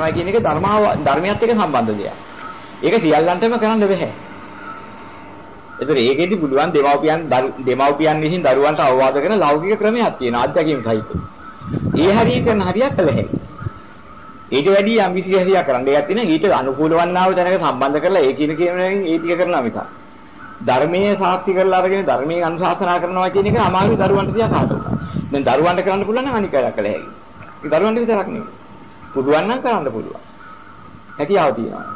කරනවා කියන එක ධර්මාව ධර්මයත් එක්ක සම්බන්ධ දෙයක්. ඒක සියල්ලන්ටම කරන්න බෑ. ඒතර ඒකෙදි පුළුවන් දෙමව්පියන් දෙමව්පියන් විසින් දරුවන්ට අවවාද කරන ලෞකික ක්‍රමයක් තියෙනවා අධ්‍යක්ීම් සහිත. ඒ හරිය කරන හරියක් කළ හැකියි. ඊට වැඩි යම් කිසි හරියක් කරන්න දෙයක් තියෙනවා ඊට අනුකූල වන්නා වූ තැනක සම්බන්ධ කරලා ඒ කියන කෙනෙක්ගෙන් ඒ ටික කරනවා මිසක්. ධර්මයේ සාක්ෂි කරලා අරගෙන ධර්මයේ අනුශාසනා කරනවා කියන එක අමාරු දරුවන්ට තියා කාටවත්. දැන් දරුවන්ට කරන්න පුළුවන් නම් අනික කළ හැකියි. ඒ දරුවන්ට විතරක් නෙවෙයි. පුළුවන් නම් කරන්න පුළුවන්. හැකියාව තියෙනවා.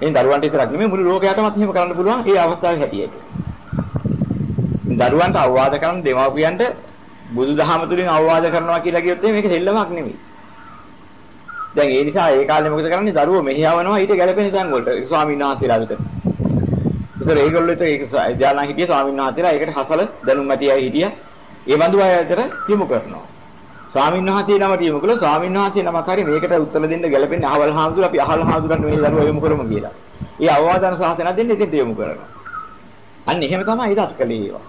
මේ දරුවන්ට විතරක් නෙමෙයි මුළු ලෝකයටමත් එහෙම කරන්න පුළුවන් ඒ අවස්ථාවේ හැටියට. දරුවන්ට අවවාද කරන දෙමාපියන්ට බුදුදහම තුලින් අවවාද කරනවා කියලා කියොත් මේක දෙල්ලමක් නෙමෙයි. දැන් ඒ නිසා ඒ කාලේ මොකද කරන්නේ දරුවෝ මෙහි යවනවා ඊට ගැළපෙන තැන් වලට ස්වාමීන් වහන්සේලා විතර. ඒතර ඒගොල්ලෝ ඒක ධානා හිටිය ස්වාමීන් වහන්සේලා ඒකට හසල දැනුම් ඇති අය හිටියා. ඒ බඳු අය අතර යොමු කරනවා. ස්වාමීන් වහන්සේ නමට යොමු කළා ස්වාමීන් වහන්සේ නමක් හරි මේකට උත්තර දෙන්න ගැළපෙන්නේ අහවල් හාමුදුර අපි අහවල් හාමුදුරන් මේ දරුවා යොමු කරමු කියලා. ඒ අවවාදන ශාසනය දෙන්න ඉතින් යොමු කරනවා. අන්න එහෙම තමයි ඉදත් කළේ ඒවා.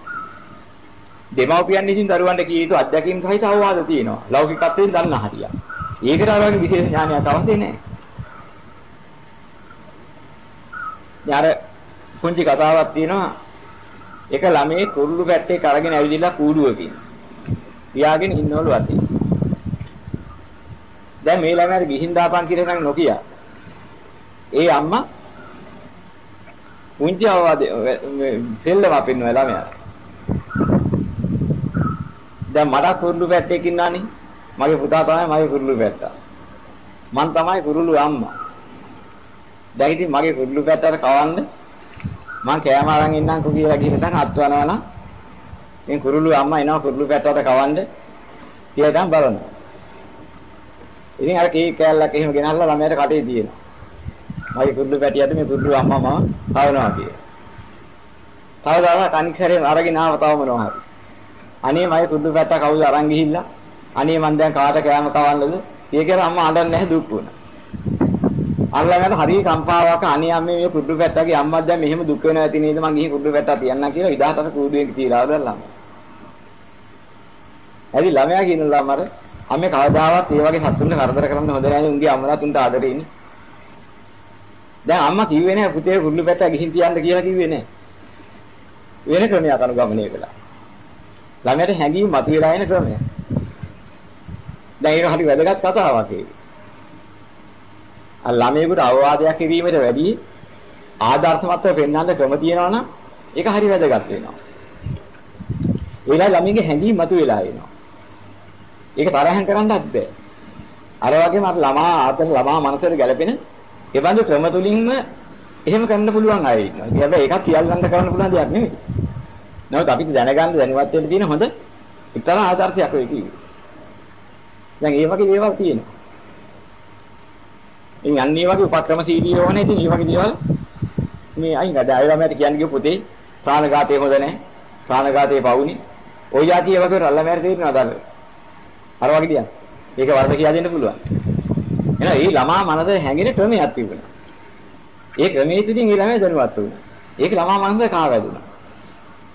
දෙමව්පියන් විසින් දරුවන්ට කිය යුතු අධ්‍යක්ීම් සහිත අවවාද තියෙනවා. ලෞකිකත්වයෙන් දන්න හරියක්. ඒකට අර වගේ විශේෂ ඥානයක් අවශ්‍ය නැහැ. යාර පුංචි කතාවක් තියෙනවා. එක ළමයේ කුරුළු පැට්ටේ කරගෙන ඇවිදලා කූඩුවකින්. තියාගෙන ඉන්නවලු අතේ. දැන් මේ ළමයාට ගිහින් දාපන් කියලා නම් නොකිය. ඒ අම්මා පුංචි අවවාද සෙල්ලම අපින්න ළමයාට. දැන් මට කුරුළු පැට්ටේක ඉන්නානේ. මගේ පුතා තමයි මගේ කුරුළු පැට්ටා. මං තමයි කුරුළු අම්මා. දැන් ඉතින් මගේ කුරුළු පැට්ටාට කවන්න මං කෑම අරන් ඉන්නම්කෝ කියලා ගිහින් අත්වනවා නම් මේ කුරුළු අම්මා එනවා කුරුළු පැට්ටාට කවන්න කියලා දැන් බලනවා. ඉතින් අර කී කෑල්ලක් එහෙම ගෙනල්ලා ළමයාට කටේ තියෙනවා. මගේ කුරුළු පැටියට මේ කුරුළු අම්මා මම කවනවා කියලා. තව දවසක් අනික් හැරේ අරගෙන ආව තව මොනවා හරි. අනේ මගේ කුරුළු පැට්ටා කවුද අරන් ගිහිල්ලා අනේ මං දැන් කාට කෑම කවන්නද? කියලා අම්මා අඬන්නේ නැහැ දුක් වුණා. අල්ලගෙන හරිය කම්පාවක් අනේ අම්මේ මේ කුඩු පැත්තගේ අම්මා දැන් මෙහෙම දුක් වෙනවා ඇති නේද මං ගිහින් කුඩු පැත්තා තියන්නම් කියලා විදහාතර කුඩුවෙන් තියලා දාලා ඇයි ළමයා කියන ළමර අම්මේ කවදාවත් ඒ වගේ සතුන්ට කරදර කරන්න හොඳ නැහැ උන්ගේ අම්මලා තුන්ට ආදරේ ඉන්නේ. දැන් අම්මා කිව්වේ නැහැ පුතේ කුඩු පැත්තා ගිහින් තියන්න කියලා කිව්වේ නැහැ. වෙන ක්‍රමයක් අනුගමනය කළා. ළමයාට හැඟීම් මතුවලා එන ක්‍රමයක්. දැන් ඒක හරි වැදගත් කතාවක් ඒක. ළමයෙකුට අවවාදයක් කිරීමට වැඩි ආදර්ශමත්ව පෙන්වන්න ක්‍රම තියෙනවා නම් ඒක හරි වැදගත් වෙනවා. ඒලා ළමයිගේ හැඟීම් මතුවලා එනවා. ඒක තරහෙන් කරන්නත් බෑ. අර වගේම අර ළමා ආතන ළමා මනසට ගැලපෙන ඒ බඳු ක්‍රම තුලින්ම එහෙම කරන්න පුළුවන් අය ඉන්නවා. හැබැයි ඒකත් සියල්ලන්ට කරන්න පුළුවන් දෙයක් නෙමෙයි. නමුත් අපිට දැනගන්න දැනුවත් වෙන්න තියෙන හොඳ එක්තරා ආදර්ශයක් ඔය කිව්වේ. දැන් ඒ වගේ දේවල් තියෙනවා. ඉතින් අන්න ඒ වගේ උපක්‍රමශීලී ඕනේ. ඉතින් මේ වගේ දේවල් මේ අයින් ගඩ අය ළමයට කියන්නේ ගිය පුතේ ප්‍රාණඝාතය හොඳ නැහැ. ප්‍රාණඝාතේ පවුනි. ඔය જાතිය වගේ රල්ලමෑර තේරෙනවද අර? අර වගේ දියන්. ඒක වර්ධ කියලා දෙන්න පුළුවන්. එහෙනම් මේ ළමා මනස හැංගෙන ක්‍රමයක් තිබුණා. ඒ ක්‍රමයේ තුලින් ඒ ළමයා දැනුවත් වුණා. ඒක ළමා මනස කාවැදුණා.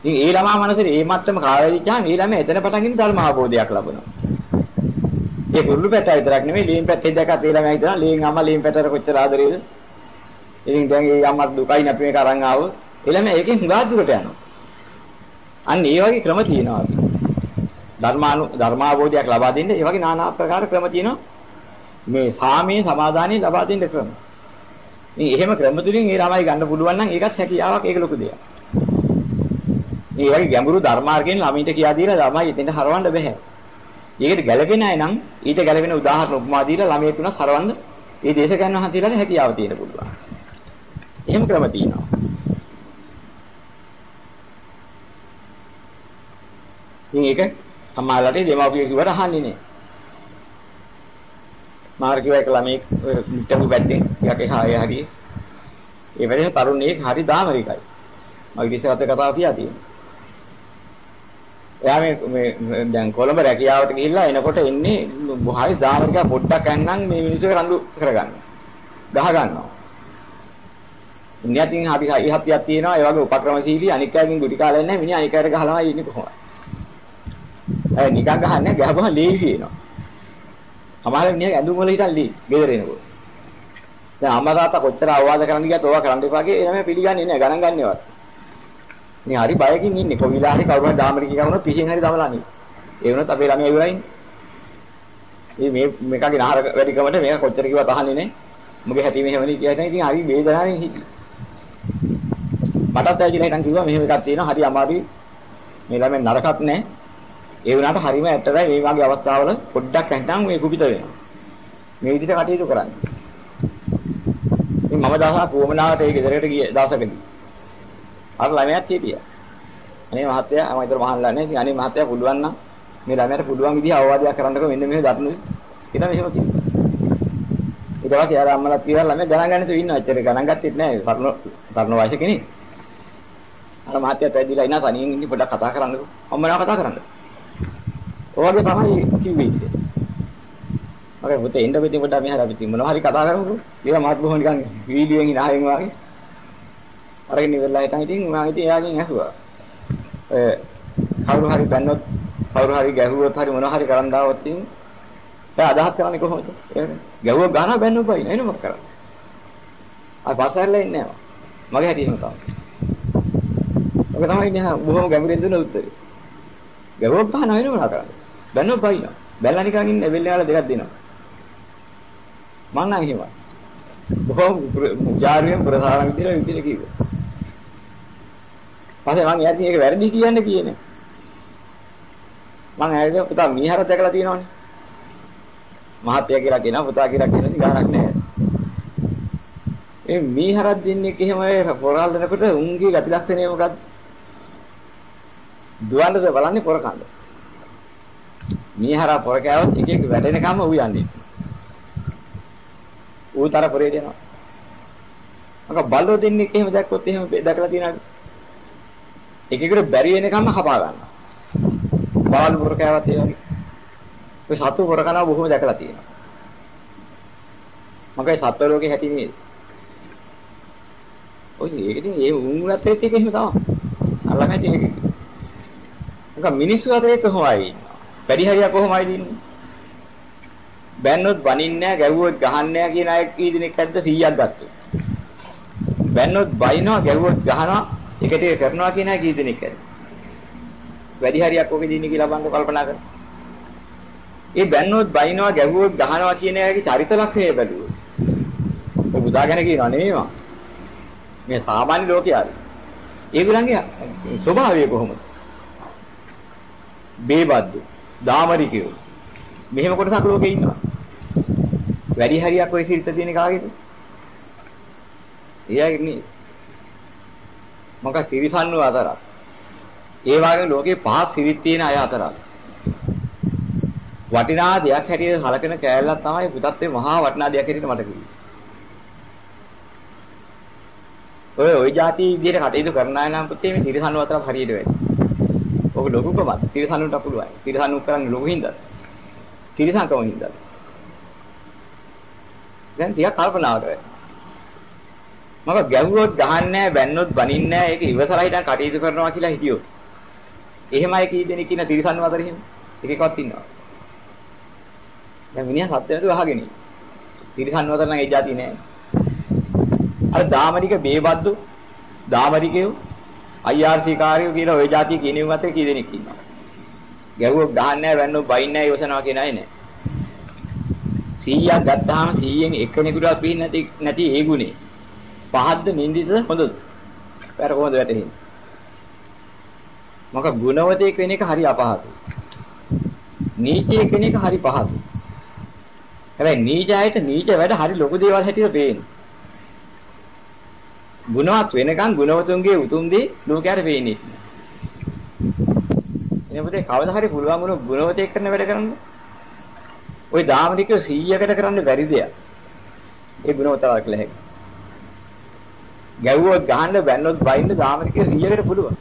ඉතින් ඒ ළමා මනසේ මේ මට්ටම කාවැදිච්චාම ඒ ළමයා එතන පටන් ගෙන ධර්ම අවබෝධයක් ලබනවා. ඒ කුරුළු පැට්ට විතරක් නෙමෙයි ලීන් පැට්ටේ දැකත් ඒ ළමයා හිතනවා ලීන් අම්මා ලීන් පැට්ටට කොච්චර ආදරේද. ඉතින් දැන් ඒ අම්මා දුකයි නැපි මේක අරන් ආව. ඒ ළමයා ඒකෙන් හුඟා දුරට යනවා. අන්න ඒ වගේ ක්‍රම තියෙනවා. ධර්මානු ධර්මාවබෝධයක් ලබා දෙන්න ඒ වගේ নানা ආකාර ක්‍රම තියෙනවා. මේ සාමයේ සමාදානයේ ලබා දෙන්න ක්‍රම. ඉතින් එහෙම ක්‍රම තුලින් ඒ ළමයි ගන්න පුළුවන් නම් ඒකත් හැකියාවක් ඒක ලොකු දෙයක්. මේ වගේ ගැඹුරු ධර්මාර්ගයෙන් ළමයින්ට කියා දීලා ළමයි එතෙන්ට හරවන්න බෑ. ඒකට ගැළපෙන අය නම් ඊට ගැළපෙන උදාහරණ උපමා දීලා ළමයෙක් උනත් හරවන්න ඒ දේශකයන් වහන්සේලාට හැකියාව තියෙන පුළුවන්. එහෙම ක්‍රම තියෙනවා. ඉතින් ඒක සමාජලට දෙමව්පිය කිව්වට අහන්නේ නෑ. මාර්ගික එක ළමෙක් ඔය මුට්ටු පැත්තෙන් ටිකක් එහා එහා හරියේ. ඒ වෙලේ තරුණයෙක් හරි දාමරිකයි. මගේ ඉතින් කතාව කියා තියෙනවා. එයා මේ මේ දැන් කොළඹ රැකියාවට ගිහිල්ලා එනකොට එන්නේ බොහායි දාමරික පොඩ්ඩක් ඇන්නම් මේ මිනිස්සු රණ්ඩු කරගන්න. ගහ ගන්නවා. ඉන්දියාතින් අපි ඉහත්යක් තියෙනවා ඒ වගේ උපක්‍රමශීලී අනික් අයකින් ගුටි කාලා නැහැ මිනිහා අනික් අයට ගහලා ඉන්නේ කොහොමද? ඒ නිකන් ගහන්නේ ගහපුවම ලී කියනවා. සමහර මිනිහා ඇඳුම් වල හිටන් ලී ගෙදර එනකොට. දැන් අම්මා තාත්තා කොච්චර අවවාද කරන්න ගියත් ඕවා කරන්න එපා කියලා එනම පිළිගන්නේ නැහැ ගණන් ගන්නවත්. මේ හරි බයකින් ඉන්නේ කොවිලා හරි කවුරු හරි දාමරික ගමනොත් පිසින් හරි දමලානේ. ඒ වුණත් අපේ ළමයා ඉවරයිනේ. මේ මේ මේකගේ නහර වැඩිකමට මේක කොච්චර කිව්වත් අහන්නේ නැහැ. මුගේ හැටි මෙහෙමනේ කියයි ඉතින් හරි වේදනාවෙන් හිටියේ. මටත් ඇවිල්ලා හිටන් කිව්වා මෙහෙම එකක් තියෙනවා හරි අමාරුයි. මේ ළමෙන් නරකක් නැහැ. ඒ වුණාට හරිම ඇත්තටයි මේ වගේ අවස්ථාවල පොඩ්ඩක් නැත්නම් මේ කුපිත වෙනවා. මේ විදිහට කටයුතු කරන්න. ඉතින් මම දවසක් වුවමනාවට ඒ ගෙදරට ගිය දවසකදී අර ළමයාත් හිටියා. අනේ මහත්තයා මම ඊතර මහල්ලා නැහැ. ඉතින් අනේ මහත්තයා පුළුවන් නම් මේ ළමයාට පුළුවන් විදිහ අවවාදයක් කරන්නකෝ මෙන්න මෙහෙම දරුණු කියලා මෙහෙම කිව්වා. ඊට පස්සේ ආර අම්මලා කියලා ළමයා ගණන් ගන්න තු ඉන්නවා. ඇත්තට ගණන් ගත්තෙත් නැහැ. තරුණ තරුණ වයස කෙනෙක්. අර මහත්තයාට ඇදිලා ඉන්න තනියෙන් ඉන්න පොඩ්ඩක් කතා කරන්නකෝ. අම්මලා කතා කරන්න. ඔයගේ තමයි කිව්වේ ඉතින්. මගේ පුතේ එන්න පිටින් පොඩ්ඩක් මෙහාට අපි මොනවා හරි කතා කරමුකෝ. ඊළඟ මාත් බොහොම නිකන් වීඩියෝෙන් ඉනහයෙන් වගේ. අරගෙන ඉවරලා හිටන් ඉතින් මම ඉතින් එයාගෙන් ඇහුවා. ඔය කවුරු හරි බැන්නොත් කවුරු හරි ගැහුවොත් හරි මොනවා හරි කරන් දාවොත් ඉතින් එයා අදහස් කරන්නේ කොහොමද? ගැහුවොත් ගහනවා බැන්නොත් බයි නේද මොකක් කරන්නේ? ආ පස්සහැරලා ඉන්නේ නැහැ. මගේ හැටි එහෙම තමයි. ඔක තමයි නේ බොහොම ගැඹුරින් දුන්න උත්තරේ. ගැහුවොත් ගහනවා වෙන මොනවා කරන්නේ? බැන්නොත් බයිනවා. බැලලා නිකන් ඉන්න එවෙල් වල දෙකක් දෙනවා. මං නම් එහෙමයි. බොහොම ජාරියෙන් ප්‍රසාරණ විදිහට විදිහට කිව්වා. පස්සේ මං එයාට මේක වැරදි කියන්නේ කියන්නේ. මං ඇයිද පුතා මීහර දැකලා තියෙනවනේ. මහත්තයා කියලා කියනවා පුතා කියලා කියන ඉතින් ගානක් නැහැ. ඒ මීහරක් දෙන්නේ එහෙම පොරල් දෙනකොට උන්ගේ ගති ලක්ෂණය මොකද්ද? දුවන්නද බලන්නේ පොර කඳ. මීහරා පොර කෑවොත් එක එක වැඩෙනකම් ඌ යන්නේ. ඌතර පොරේ දෙනවා. අක බල්ලෝ දෙන්නේ එහෙම දැක්කොත් එහෙම දැකලා තියෙනවද? එක එකට බැරි වෙනකම් හපා ගන්නවා. බාලු පොර කෑවත් ඒ වගේ. ඔය සතු පොර කනවා බොහොම දැකලා තියෙනවා. මගේ සත්ව ලෝකේ හැටි නේද? ඔය ඒක ඉතින් ඒ උන්වත් එක්ක එහෙම තමයි. අල්ලම ඇති ඒක. මොකක් මිනිස්සු අතරේ කොහොමයි ඉන්නවා. වැඩි හරියක් කොහොමයි ඉන්නේ? බැන්නොත් බනින්නේ නැහැ, ගැව්වොත් ගහන්නේ නැහැ කියන අය කී දෙනෙක් ඇද්ද 100ක් ගත්තොත්. බැන්නොත් බයිනවා, ගැව්වොත් ගහනවා, එක ටික කරනවා කියන අය කී දෙනෙක් ඇද්ද? වැඩි හරියක් ඔකේ දින්නේ කියලා බලන්න කල්පනා කරන්න. ඒ බැන්නොත් බයිනවා, ගැව්වොත් ගහනවා කියන අයගේ චරිත ලක්ෂණය බැලුවොත්. ඔය බුදාගෙන කියනවා නෙමෙයිවා. මේ සාමාන්‍ය ලෝකයේ ඒගොල්ලන්ගේ ස්වභාවය කොහොමද? බේබද්දු, දාමරිකයෝ. මෙහෙම කොටසක් ලෝකේ ඉන්නවා. වැඩි හරියක් ওই සිරිත තියෙන කාගේද? එයාගේ නේ. මොකක් සිරිසන්නු අතරක්. ඒ වගේ ලෝකේ පහක් සිරිත් තියෙන අය අතරක්. වටිනා දෙයක් හැටියට හලකන කෑල්ලක් තමයි පුතත් මේ මහා වටිනා දෙයක් හැටියට මට කිව්වේ. ඔය ওই જાති විදිහට කටයුතු කරන අය නම් පුතේ මේ තිරසන් වතරක් හරියට වැඩි. ඔක ලොකුකමක්. තිරසන්නුන්ට පුළුවන්. තිරසන්නු කරන්නේ ලොකු හින්දා. තිරසංකම හින්දා. දැන් ටිකක් කල්පනා කරන්න. මම ගැව්වොත් ගහන්නේ නැහැ, බැන්නොත් බනින්නේ නැහැ. ඒක ඉවසලා හිටන් කටයුතු කරනවා කියලා හිතියොත්. එහෙමයි කී දෙනෙක් ඉන්න තිරසන්නු අතර එහෙම. එකෙක්වත් ඉන්නවා. දැන් මිනිහා සත්‍ය නැතුව අහගෙන ඉන්නේ. තිරසන්නු අතර නම් ඒ જાති නෑ. අර දාමරික බේබද්දු දාමරිකයෝ IRC කාර්යෝ කියලා ওই જાතිය කියන උන් අතර කී දෙනෙක් ඉන්නවා. ගැහුවොත් ගහන්නේ නැහැ, වැන්නොත් බයින්නේ නැහැ, ඉවසනවා කියන අය නැහැ. 100ක් ගත්තාම 100න් එකෙනෙකුටවත් පිහින් නැති නැති ඒ ගුණේ. පහද්ද නිඳිත හොඳද? පෙර කොහොමද වැටෙන්නේ? මොකක් ගුණවතෙක් වෙන එක හරි අපහසුයි. නීචයෙක් වෙන එක හරි පහසුයි. හැබැයි නීචයට නීච වැඩ හරි ලොකු දේවල් හැටියට පේනවා. ගුණවත් වෙනකන් ගුණවතුන්ගේ උතුම් දේ ලෝකයට පේන්නේ නැහැ. එනකොට කවදා හරි පුළුවන් වුණ ගුණවතෙක් කරන වැඩ කරන්න. ওই දාමනික 100කට කරන්න බැරි දෙයක්. ඒ ගුණවතවා කියලා හැකියි. ගැව්වොත් ගහන්න බැන්නොත් බයින්න දාමනික 100කට පුළුවන්.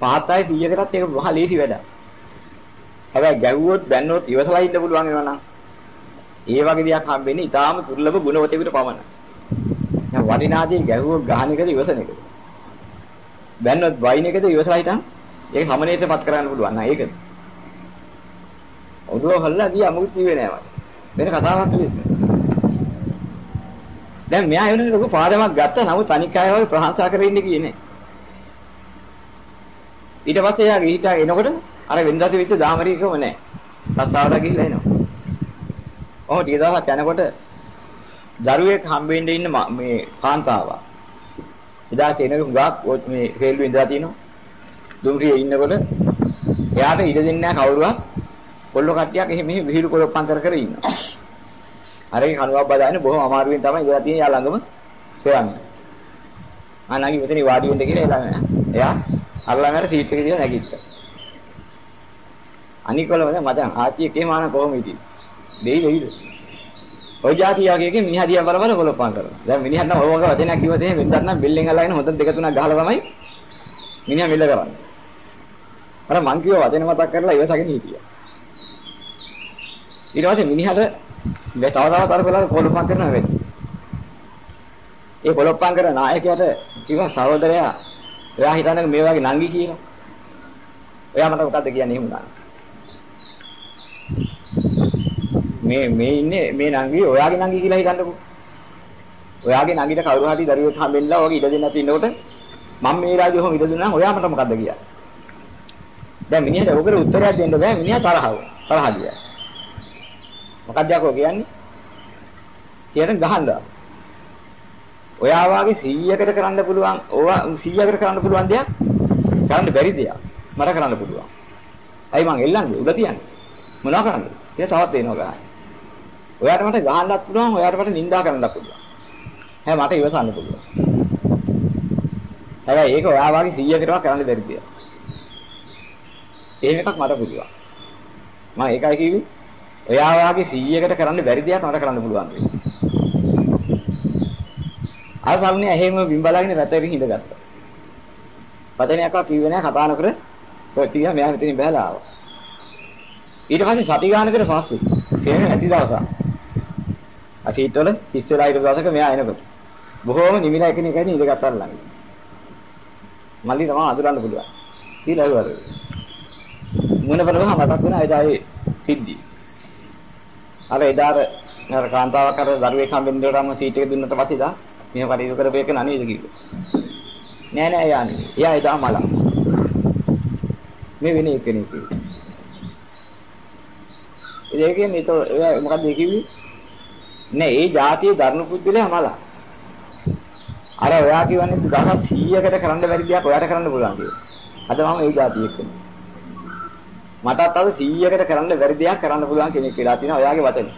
පහතයි 100කටත් ඒක මහා ලේසි වැඩක්. හැබැයි ගැව්වොත් බැන්නොත් ඉවසලා ඉන්න පුළුවන් වෙනවා නම් ඒ වගේ දෙයක් හම්බෙන්නේ ඊටාම දුර්ලභ ගුණවතෙකුට පමණයි. දැන් වටිනාදී ගැහුව ගහන එකද ඉවසන එකද? බැන්නොත් වයින් එකද ඉවසලා හිටන් ඒක සමනේටපත් කරන්න පුළුවන් නෑ ඒකද? ඔළුව හල්ලා ගියා මොකද කිව්වේ නෑ මට. වෙන කතාවක් කිව්වේ. දැන් මෙයා එවනේ ලොකු පාදමක් ගත්තා නමුත් අනික් අය වගේ ප්‍රශංසා කරගෙන ඉන්නේ කියන්නේ. ඊට පස්සේ එයා ගිහිටා එනකොට අර වෙනදාට වෙච්ච දාමරීකම නැහැ. රස්සාවට ගිහිල්ලා එනවා. ඔහොම ටික දවසක් යනකොට දරුවෙක් හම්බෙන්න ඉන්න මේ කාන්තාවක්. එදා සේනක ගාක් මේ රේල්වේ ඉඳලා තිනවා. දුම්රියේ ඉන්නකොට එයාට ඉඩ දෙන්නේ නැහැ කවුරුවත්. කොල්ල කට්ටියක් එහෙම මෙහෙම විහිළු කොලොප්පන් කර කර ඉන්නවා. අර ඒ කනුවක් බදාගෙන බොහොම අමාරුවෙන් තමයි ඉඳලා තියෙන්නේ යා ළඟම සොයන්නේ. ආ නැගි මෙතන වාඩි වෙන්න කියලා එලා එයා අර ළඟට සීට් එක දිහා නැගිට්ටා. අනිකොලම දැන් මචං ආච්චි එකේ මාන කොහොම හිටියේ? දෙයි දෙයිද? ඔය જાතියගේ මිනිහා දිහා බල බල කොලොප්පන් කරනවා. දැන් මිනිහා නම් ඔය වගේ වචනයක් කිව්වද එහෙම වෙනදත් නම් බිල්ඩින් අල්ලගෙන හොඳ දෙක තුනක් ගහලා තමයි මිනිහා මිල්ල කරන්නේ. අර මං කිව්ව වචන මතක් කරලා ඉවසගෙන හිටියා. ඊට පස්සේ මිනිහට මේ තව තවත් අර බලලා කොලොප්පන් කරනවා වෙන්නේ. ඒ කොලොප්පන් කරන නායකයාට කිව්වා සහෝදරයා එයා හිතන්නේ මේ වගේ නංගි කියලා. එයා මට මොකද්ද කියන්නේ එහෙම නංගි. මේ මේ ඉන්නේ මේ නංගි ඔයාගේ නංගි කියලා හිතන්නකෝ. ඔයාගේ නංගිට කවුරු හරි දරුවෙක් හම්බෙන්නලා ඔයගේ ඉඩ දෙන්න නැති ඉන්නකොට මම මේ රාජ්‍ය ඔහොම ඉඩ දුන්නා ඔයා මට මොකද්ද කියන්නේ? දැන් මිනිහට ඔකට උත්තරයක් දෙන්න බෑ මිනිහා තරහව. තරහ ගියා. මොකක්ද යකෝ කියන්නේ? කියන ගහනවා. ඔයා වාගේ 100කට කරන්න පුළුවන් ඕවා 100කට කරන්න පුළුවන් දෙයක් කරන්න බැරි දෙයක් මට කරන්න පුළුවන්. ඇයි මං එල්ලන්නේ උඩ තියන්නේ? මොනවා කරන්නද? ඒක තවත් එනවා ගහන්න. ඔයාට මට ගහන්නත් පුළුවන්, ඔයාට මට නිඳා කරන්නත් පුළුවන්. හැ මට ඉවසන්න පුළුවන්. හැබැයි ඒක ඔයා වාගේ 100කටවත් කරන්න බැරි දෙයක්. එහෙම එකක් මට පුළුවන්. මම ඒකයි කිව්වේ. ඔයා වාගේ 100කට කරන්න බැරි දෙයක් මට කරන්න පුළුවන් කියලා. අර සල්නේ එහෙම බිම්බලාගෙන රැතේකින් ඉඳගත්තා. වචනයක්වත් කිව්වේ නැහැ කතා නොකර ඔය තියා මෙයා මෙතනින් බහලා ආවා. ඊට පස්සේ සති ගානකට පස්සේ තේරෙන්නේ නැති දවසක්. අසීටවල ඉස්සෙල්ලා ඊට දවසක මෙයා එනකොට බොහෝම නිමිලා එකිනෙක එකින් ඉඳගත්තා ළඟ. මල්ලි තමයි අඳුරන්න පුළුවන්. කියලා වර. මොන බලව මතක් වෙන අයදායේ සිද්ධි. අර එදාර නර කාන්තාවක් අර දරුවෙක් හම්බෙන්න දෙරම සීට් එක දුන්නට පස්සේ දා මෙහෙම කටයුතු කරපේක නනේද කිව්වා. නෑ නෑ යන්නේ. එයා එදා මලා. මේ වෙන එකනේ කිව්වේ. ඒ කියන්නේ ඒක එයා මොකද්ද කිව්වේ? නෑ ඒ જાතියේ ධර්ම පුද්ගලයා මලා. අර ඔයා කියවන්නේ දහස් 100කට කරන්න බැරි දෙයක් ඔයාට කරන්න පුළුවන් කියලා. අද මම ඒ જાතිය එක්කනේ. මටත් අද 100කට කරන්න බැරි දෙයක් කරන්න පුළුවන් කෙනෙක් කියලා තියෙනවා ඔයාගේ වචනේ.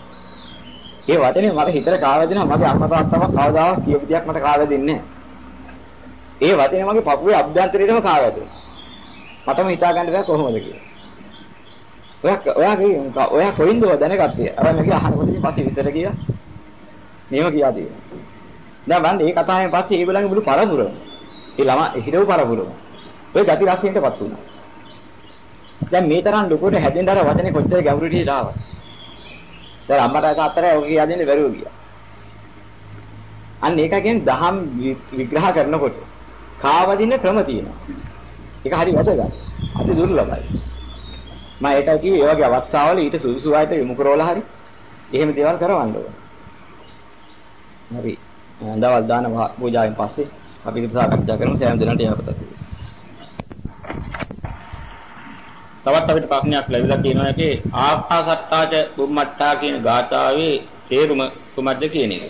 ඒ වචනේ මට හිතට කාවැදෙනවා මගේ අම්මා තාත්තම කවදාවත් කියපු දෙයක් මට කාවැදෙන්නේ නැහැ. ඒ වචනේ මගේ පපුවේ අභ්‍යන්තරයේම කාවැදෙනවා. මටම හිතා ගන්න බෑ කොහොමද කියලා. ඔයා ඔයාගේ ඔයා කොයින්ද දැනගත්තේ? අර මගේ අහනකොට ඉතින් පස්සේ විතර ගියා. මේව කියා දෙනවා. දැන් බලන්න මේ කතාවෙන් පස්සේ ඒගොල්ලන්ගේ මුළු පරපුරම. ඒ ළමා හිරව පරපුරම. ඔය ගති රසයෙන්ටපත් වුණා. දැන් මේ තරම් ලොකුට හැදෙන්න අර වචනේ කොච්චර ගැඹුරට හිතාවා. දැන් අම්මට තාත්තට ඔක කියා දෙන්න බැරුව ගියා. අන්න ඒක කියන්නේ දහම් විග්‍රහ කරනකොට කාවදින ක්‍රම තියෙනවා. ඒක හරි වැදගත්. අති දුර්ලභයි. මම ඒකයි කිව්වේ ඒ වගේ අවස්ථාවල ඊට සුදුසු ආයත යොමු කරවලා හරි එහෙම දේවල් කරවන්න ඕන. හරි. දවල් දාන පූජාවෙන් පස්සේ අපි ඉතින් සාකච්ඡා කරමු සෑම දිනකට යහපත. තවත් අපිට ප්‍රශ්නයක් ලැබිලා තියෙනවා ඒකේ ආකාසට්ටාච බුම්මට්ටා කියන ගාථාවේ තේරුම කුමක්ද කියන එක.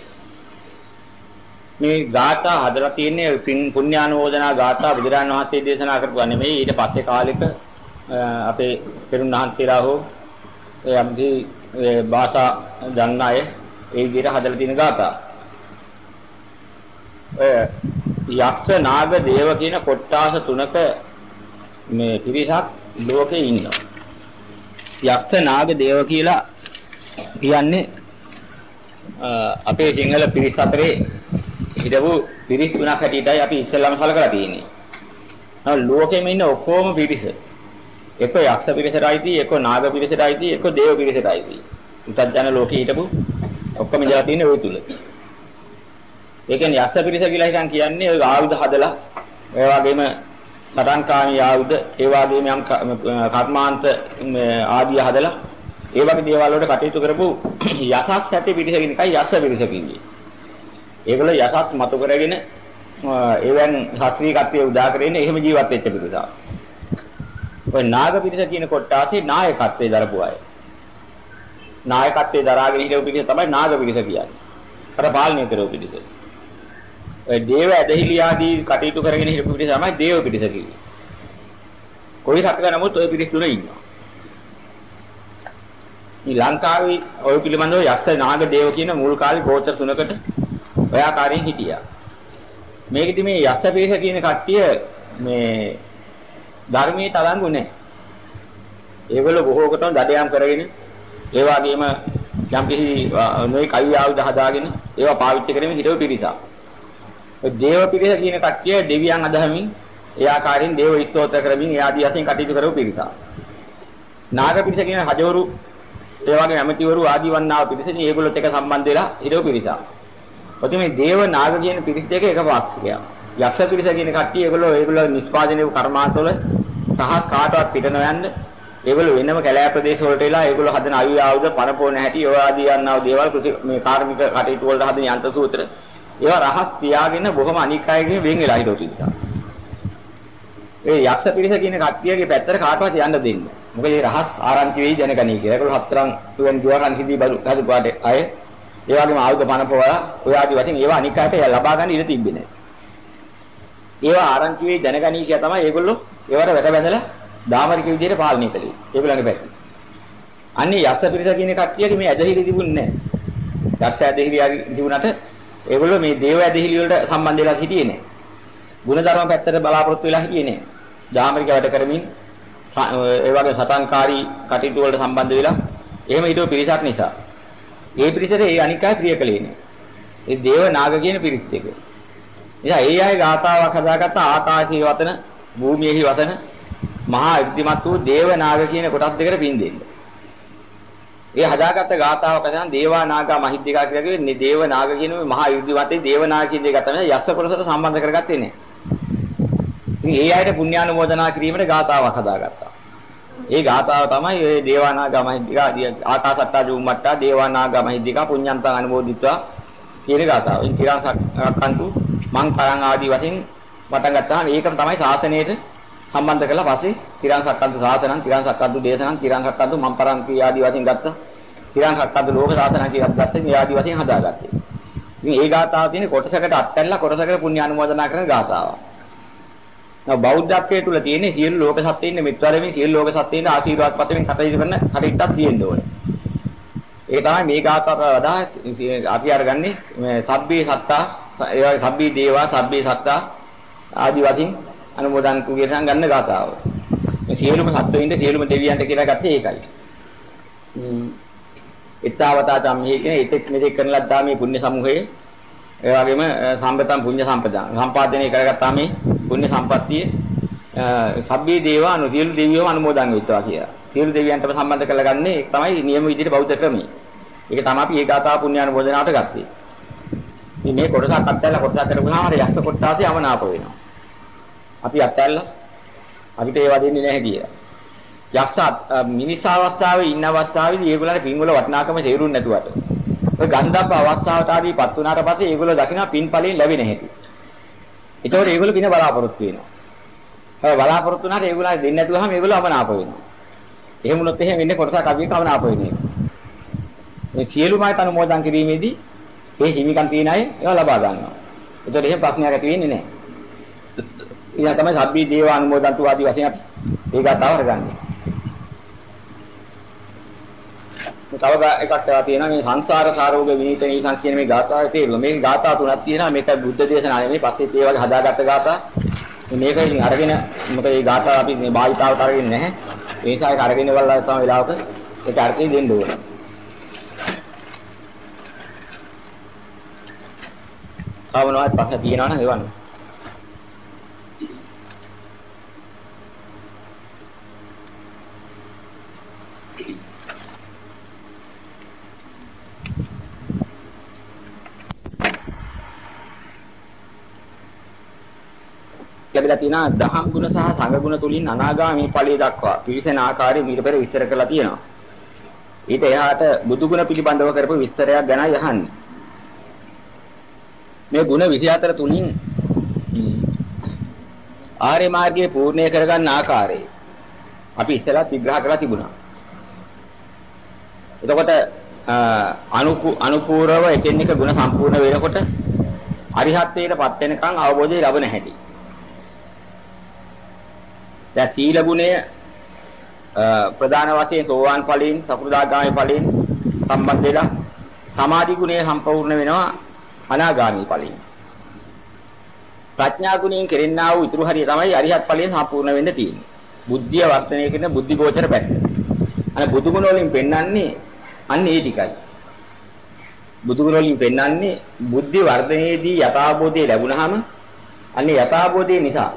මේ ගාථා හදලා තියෙන්නේ පුණ්‍යානුමෝදනා ගාථා බුදුරන් වහන්සේ දේශනා කරපුවා නෙමෙයි ඊට පස්සේ කාලෙක අපේ පෙරුණහන්සේලා හෝ යම්කි භාෂා දන්න අය ඒ විදිහට හදලා තියෙන ගාථා. ඔය යක්ෂ නාග දේව කියන කොට්ටාස තුනක මේ පිරිසක් ලෝකේ ඉන්නවා. යක්ෂ නාග දේව කියලා කියන්නේ අපේ සිංහල පිරිස් අතරේ හිටපු පිරිස් තුනක් හැටියටයි අපි ඉස්සෙල්ලාම සලකලා තියෙන්නේ. නම ලෝකෙම ඉන්න ඔක්කොම පිරිස. එක යක්ෂ පිරිසටයි තියෙන්නේ, එක නාග පිරිසටයි තියෙන්නේ, එක දේව පිරිසටයි තියෙන්නේ. උත්තරජන ලෝකේ හිටපු ඔක්කොම ඉඳලා තියෙන්නේ ওই තුල. ඒ කියන්නේ යක්ෂ පිරිස කියලා හිතන් කියන්නේ ඔය ආයුධ හදලා ඒ වගේම සටන්කාමී ආයුධ ඒ වගේම යම් කර්මාන්ත ආදිය හදලා ඒ වගේ දේවල් වලට කටයුතු කරපු යසස් ඇති පිරිසකින් එකයි යක්ෂ පිරිස කියන්නේ. ඒගොල්ලෝ යසත් මතු කරගෙන එවන් ශාස්ත්‍රීයත්වයේ උදා කරගෙන එහෙම ජීවත් වෙච්ච පිරිසක්. ඔය නාග පිරිස කියන කොටාසේ නායකත්වයේ දරපු අය. නායකත්වයේ දරාගෙන ඉඳපු පිරිස තමයි නාග පිරිස කියන්නේ. අර පාලනය කරපු පිරිස. ඔය දේව ඇදහිලි ආදී කටයුතු කරගෙන හිටපු පිරිස තමයි දේව පිරිස කියන්නේ. කොයි රටක නමුත් ඔය පිරිස තුන ඉන්නවා. මේ ලංකාවේ ඔය පිළිබඳව යක්ෂ නාග දේව කියන මුල් කාලේ ගෝත්‍ර තුනකට ඔය ආකාරයෙන් හිටියා. මේකෙදි මේ යක්ෂ පිරිස කියන කට්ටිය මේ ධර්මයේ තරංගු නැහැ. ඒගොල්ලෝ බොහෝ කොට දඩයම් කරගෙන ඒ වගේම යම් කිසි නොයි කයි ආයුධ හදාගෙන ඒවා පාවිච්චි කරමින් හිටව පිරිසක්. ඔය දේව පිරිස කියන කට්ටිය දෙවියන් අදහමින් ඒ ආකාරයෙන් දේව ස්තෝත්‍ර කරමින් ඒ ආදී වශයෙන් කටයුතු කරව පිරිසක්. නාග පිරිස කියන හජවරු ඒ වගේ ඇමතිවරු ආදී වන්නාව පිරිස ඉතින් ඒගොල්ලොත් එක සම්බන්ධ වෙලා හිටව පිරිසක්. ඔතන මේ දේව නාග කියන පිරිස් දෙක එක පාක්ෂිකයක්. යක්ෂ පිරිස කියන කට්ටිය ඒගොල්ලෝ ඒගොල්ලෝ නිෂ්පාදනය වූ කර්මාන්තවල සහ කාටවත් පිට නොයන්න ඒගොල්ලෝ වෙනම කැලෑ ප්‍රදේශ වලට එලා ඒගොල්ලෝ හදන අයු ආයුධ පනපෝන හැටි ඔය ආදී යන්නව දේවල් මේ කාර්මික කටයුතු වලට හදන යන්ත්‍ර සූත්‍ර ඒවා රහස් තියාගෙන බොහොම අනික් අයගෙන් වෙන් වෙලා හිටව තිබුණා. ඒ යක්ෂ පිරිස කියන කට්ටියගේ පැත්තට කාටවත් යන්න දෙන්නේ. මොකද මේ රහස් ආරංචි වෙයි දැනගනී කියලා. ඒගොල්ලෝ හතරන් තුන් දුවරන් හිදී බදු හදු පාට අය ඒ වගේම ආයුධ පනපෝලා ඔය ආදී වශයෙන් ඒවා අනික් අයට ලබා ගන්න ඉඩ තිබෙන්නේ නැහැ. ඒවා ආරංචි වෙයි දැනගනී කියලා තමයි ඒගොල්ලෝ ඒවට වැඩ බැඳලා දාමරික විදියට පාලනය කළේ. ඒගොල්ලන්ගේ පැත්තේ. අන්නේ යක්ෂ පිරිස කියන කට්ටියගේ මේ ඇදහිලි තිබුණේ නැහැ. යක්ෂ ඇදහිලි තිබුණාට ඒගොල්ලෝ මේ දේව ඇදහිලි වලට සම්බන්ධ වෙලා හිටියේ නැහැ. ಗುಣධර්ම පැත්තට බලාපොරොත්තු වෙලා හිටියේ නැහැ. දාමරික වැඩ කරමින් ඒ වගේ සතන්කාරී කටයුතු වලට සම්බන්ධ වෙලා එහෙම හිටව පිරිසක් නිසා. ඒ පිරිසට ඒ අනික් අය ප්‍රිය කළේ නැහැ. ඒ දේව නාග කියන පිරිස් දෙක. එයා ඒ අය ගාතාවක් හදාගත්ත ආකාශයේ වතන භූමියේහි වතන මහා ඉර්ධිමත් වූ දේව නාග කියන කොටස් දෙකට පින් දෙන්න. ඒ හදාගත්ත ගාථාව පදනම් දේවා නාගා මහිද්దికා කියලා කියන්නේ දේව නාග කියන මේ මහා යුද්ධ වතේ දේව නාග කියන දෙක තමයි යස්ස පොරසට සම්බන්ධ කරගත්තේ නේ. ඉතින් ඒ අයට පුණ්‍යානුමෝදනා කිරීමට ගාථාවක් හදාගත්තා. ඒ ගාථාව තමයි ඔය දේවා නාගා මහිද්దికා ආකාසත්තා ජුම්මට්ටා දේවා නාගා මහිද්దికා පුඤ්ඤන්තං අනුමෝදිත්වා කියන ගාථාව. ඉතින් තිරසක් අක්කන්තු මං තරං ආදී වශයෙන් පටන් ගත්තාම ඒකම තමයි ශාසනයේට සම්බන්ධ කරලා පස්සේ තිරං සක්කන්තු සාසනං තිරං සක්කන්තු දේශනං තිරං සක්කන්තු මම්පරං ආදී වශයෙන් ගත්තා. තිරං සක්කන්තු ලෝක සාසනං කියලා ගත්තා. මේ ආදී වශයෙන් හදාගත්තේ. ඉතින් ඒ ගාථාව තියෙන කොටසකට අත්හැරලා කොටසකට පුණ්‍ය අනුමෝදනා කරන ගාථාවක්. නෝ බෞද්ධත්වයේ තුල තියෙන සියලු ලෝක සත්ත්වයින් මෙත්වරමින් සියලු ලෝක සත්ත්වයින් ආශිර්වාද පතමින් කටයුතු කරන කටයුත්තක් තියෙන්න ඕනේ. ඒක තමයි මේ ගාථාව වඩා අපි අරගන්නේ සබ්බේ සත්තා ඒ වගේ සබ්බේ දේවා සබ්බේ සත්තා ආදී වශයෙන් අනුමෝදන් කුගේසන් ගන්න ගාතාව. මේ සියලුම සත්වෙින්ද සියලුම දෙවියන්ට කියලා ගත්තේ ඒකයි. ඊතාවතා ධම්මේ කියන ඉතෙක් මෙතෙක් කරන ලද්දා මේ පුණ්‍ය සමුහයේ ඒ වගේම සම්පතම් පුණ්‍ය සම්පදා සම්පාදනය කරගත්තා මේ පුණ්‍ය සම්පත්තිය සබ්බේ දේවානු සියලු දෙවියෝම අනුමෝදන් වෙත්වා කියලා. සියලු දෙවියන්ටම සම්බන්ධ කරලා ගන්නේ ඒක තමයි නියම විදිහට බෞද්ධ ක්‍රමය. ඒක තමයි අපි ඒ ගාථා පුණ්‍ය අනුමෝදනාවට ගත්තේ. මේ කොටසක් අත්හැරලා කොටසක් කරගුණාම අර යස්ස කොටාසේ යමනාප වෙනවා. අපි අත්හැරලා අපිට ඒවා දෙන්නේ නැහැ කියලා. යක්ෂ මිනිස් අවස්ථාවේ ඉන්න අවස්ථාවේදී ඒගොල්ලන්ට පින් වල වටිනාකම තේරුම් නැතුවට. ඔය ගන්ධබ්බ අවස්ථාවට ආදීපත් වුණාට පස්සේ ඒගොල්ලෝ දකිනවා පින් ඵලයෙන් ලැබෙන හැටි. ඒතකොට ඒගොල්ලෝ පින බලාපොරොත්තු වෙනවා. ඔය බලාපොරොත්තු වුණාට ඒගොල්ලෝ දෙන්නේ නැතුවම ඒගොල්ලෝ අමනාප වෙනවා. එහෙම වුණොත් එහෙම වෙන්නේ කොටසක් අපි කවනාප වෙන්නේ. මේ සියලුම අය අනුමෝදන් කිරීමේදී මේ හිමිකම් තියෙන අය ඒවා ලබා ගන්නවා. ඒතකොට එහෙම ප්‍රශ්නයක් ඇති වෙන්නේ නැහැ. ඊළඟ තමයි සබ්බී දේව අනුමෝදන්තු ආදී වශයෙන් අපි ඒ ගාතාව අරගන්නේ. තව එකක් තව තියෙනවා මේ සංසාර සාරෝග විනීත නීසං කියන මේ ගාතාවේ තේරුම. මේ ගාථා තුනක් තියෙනවා. මේක බුද්ධ දේශනා නෙමෙයි. පස්සේ ඒ වගේ හදාගත්ත ගාථා. මේක ඉතින් අරගෙන මොකද මේ ගාථා අපි මේ භාවිතාවට අරගෙන නැහැ. ඒ නිසා ඒක අරගෙන ඉවරලා තමයි වෙලාවක ඒක අර්ථය දෙන්න ඕනේ. ආවනවාත් ප්‍රශ්න තියෙනවා නම් එවන්න. ලැබිලා තියෙනවා දහම් ගුණ සහ සංඝ ගුණ තුලින් අනාගාමී ඵලයේ දක්වා පිරිසෙන ආකාරය මීට පෙර විස්තර කරලා තියෙනවා. ඊට එහාට බුදු ගුණ පිළිබඳව කරපු විස්තරයක් ගැනයි අහන්නේ. මේ ಗುಣ 24 තුලින් ආර්ය මාර්ගයේ පූර්ණය කරගන්න ආකාරය අපි ඉස්සෙල්ලා විග්‍රහ කරලා තිබුණා. එතකොට අනුපූරව එකින් එක ಗುಣ සම්පූර්ණ වෙනකොට අරිහත්ත්වයටපත් වෙනකන් අවබෝධය ලැබෙන හැටි. දැන් සීල ගුණය ප්‍රධාන වශයෙන් සෝවාන් ඵලයෙන් සකෘදාගාමී ඵලයෙන් සම්බන්ධ වෙලා සමාධි ගුණය සම්පූර්ණ වෙනවා අනාගාමී ඵලයෙන්. ප්‍රඥා ගුණයෙන් කෙරෙන්නා වූ ඉතුරු හරිය තමයි අරිහත් ඵලයෙන් සම්පූර්ණ වෙන්න තියෙන්නේ. බුද්ධිය වර්ධනය කරන බුද්ධි ගෝචර පැත්ත. අනේ බුදු ගුණ වලින් පෙන්වන්නේ අන්න ඒ ටිකයි. බුදු ගුණ වලින් පෙන්වන්නේ බුද්ධි වර්ධනයේදී යථාබෝධය ලැබුණාම අන්නේ යථාබෝධය නිසා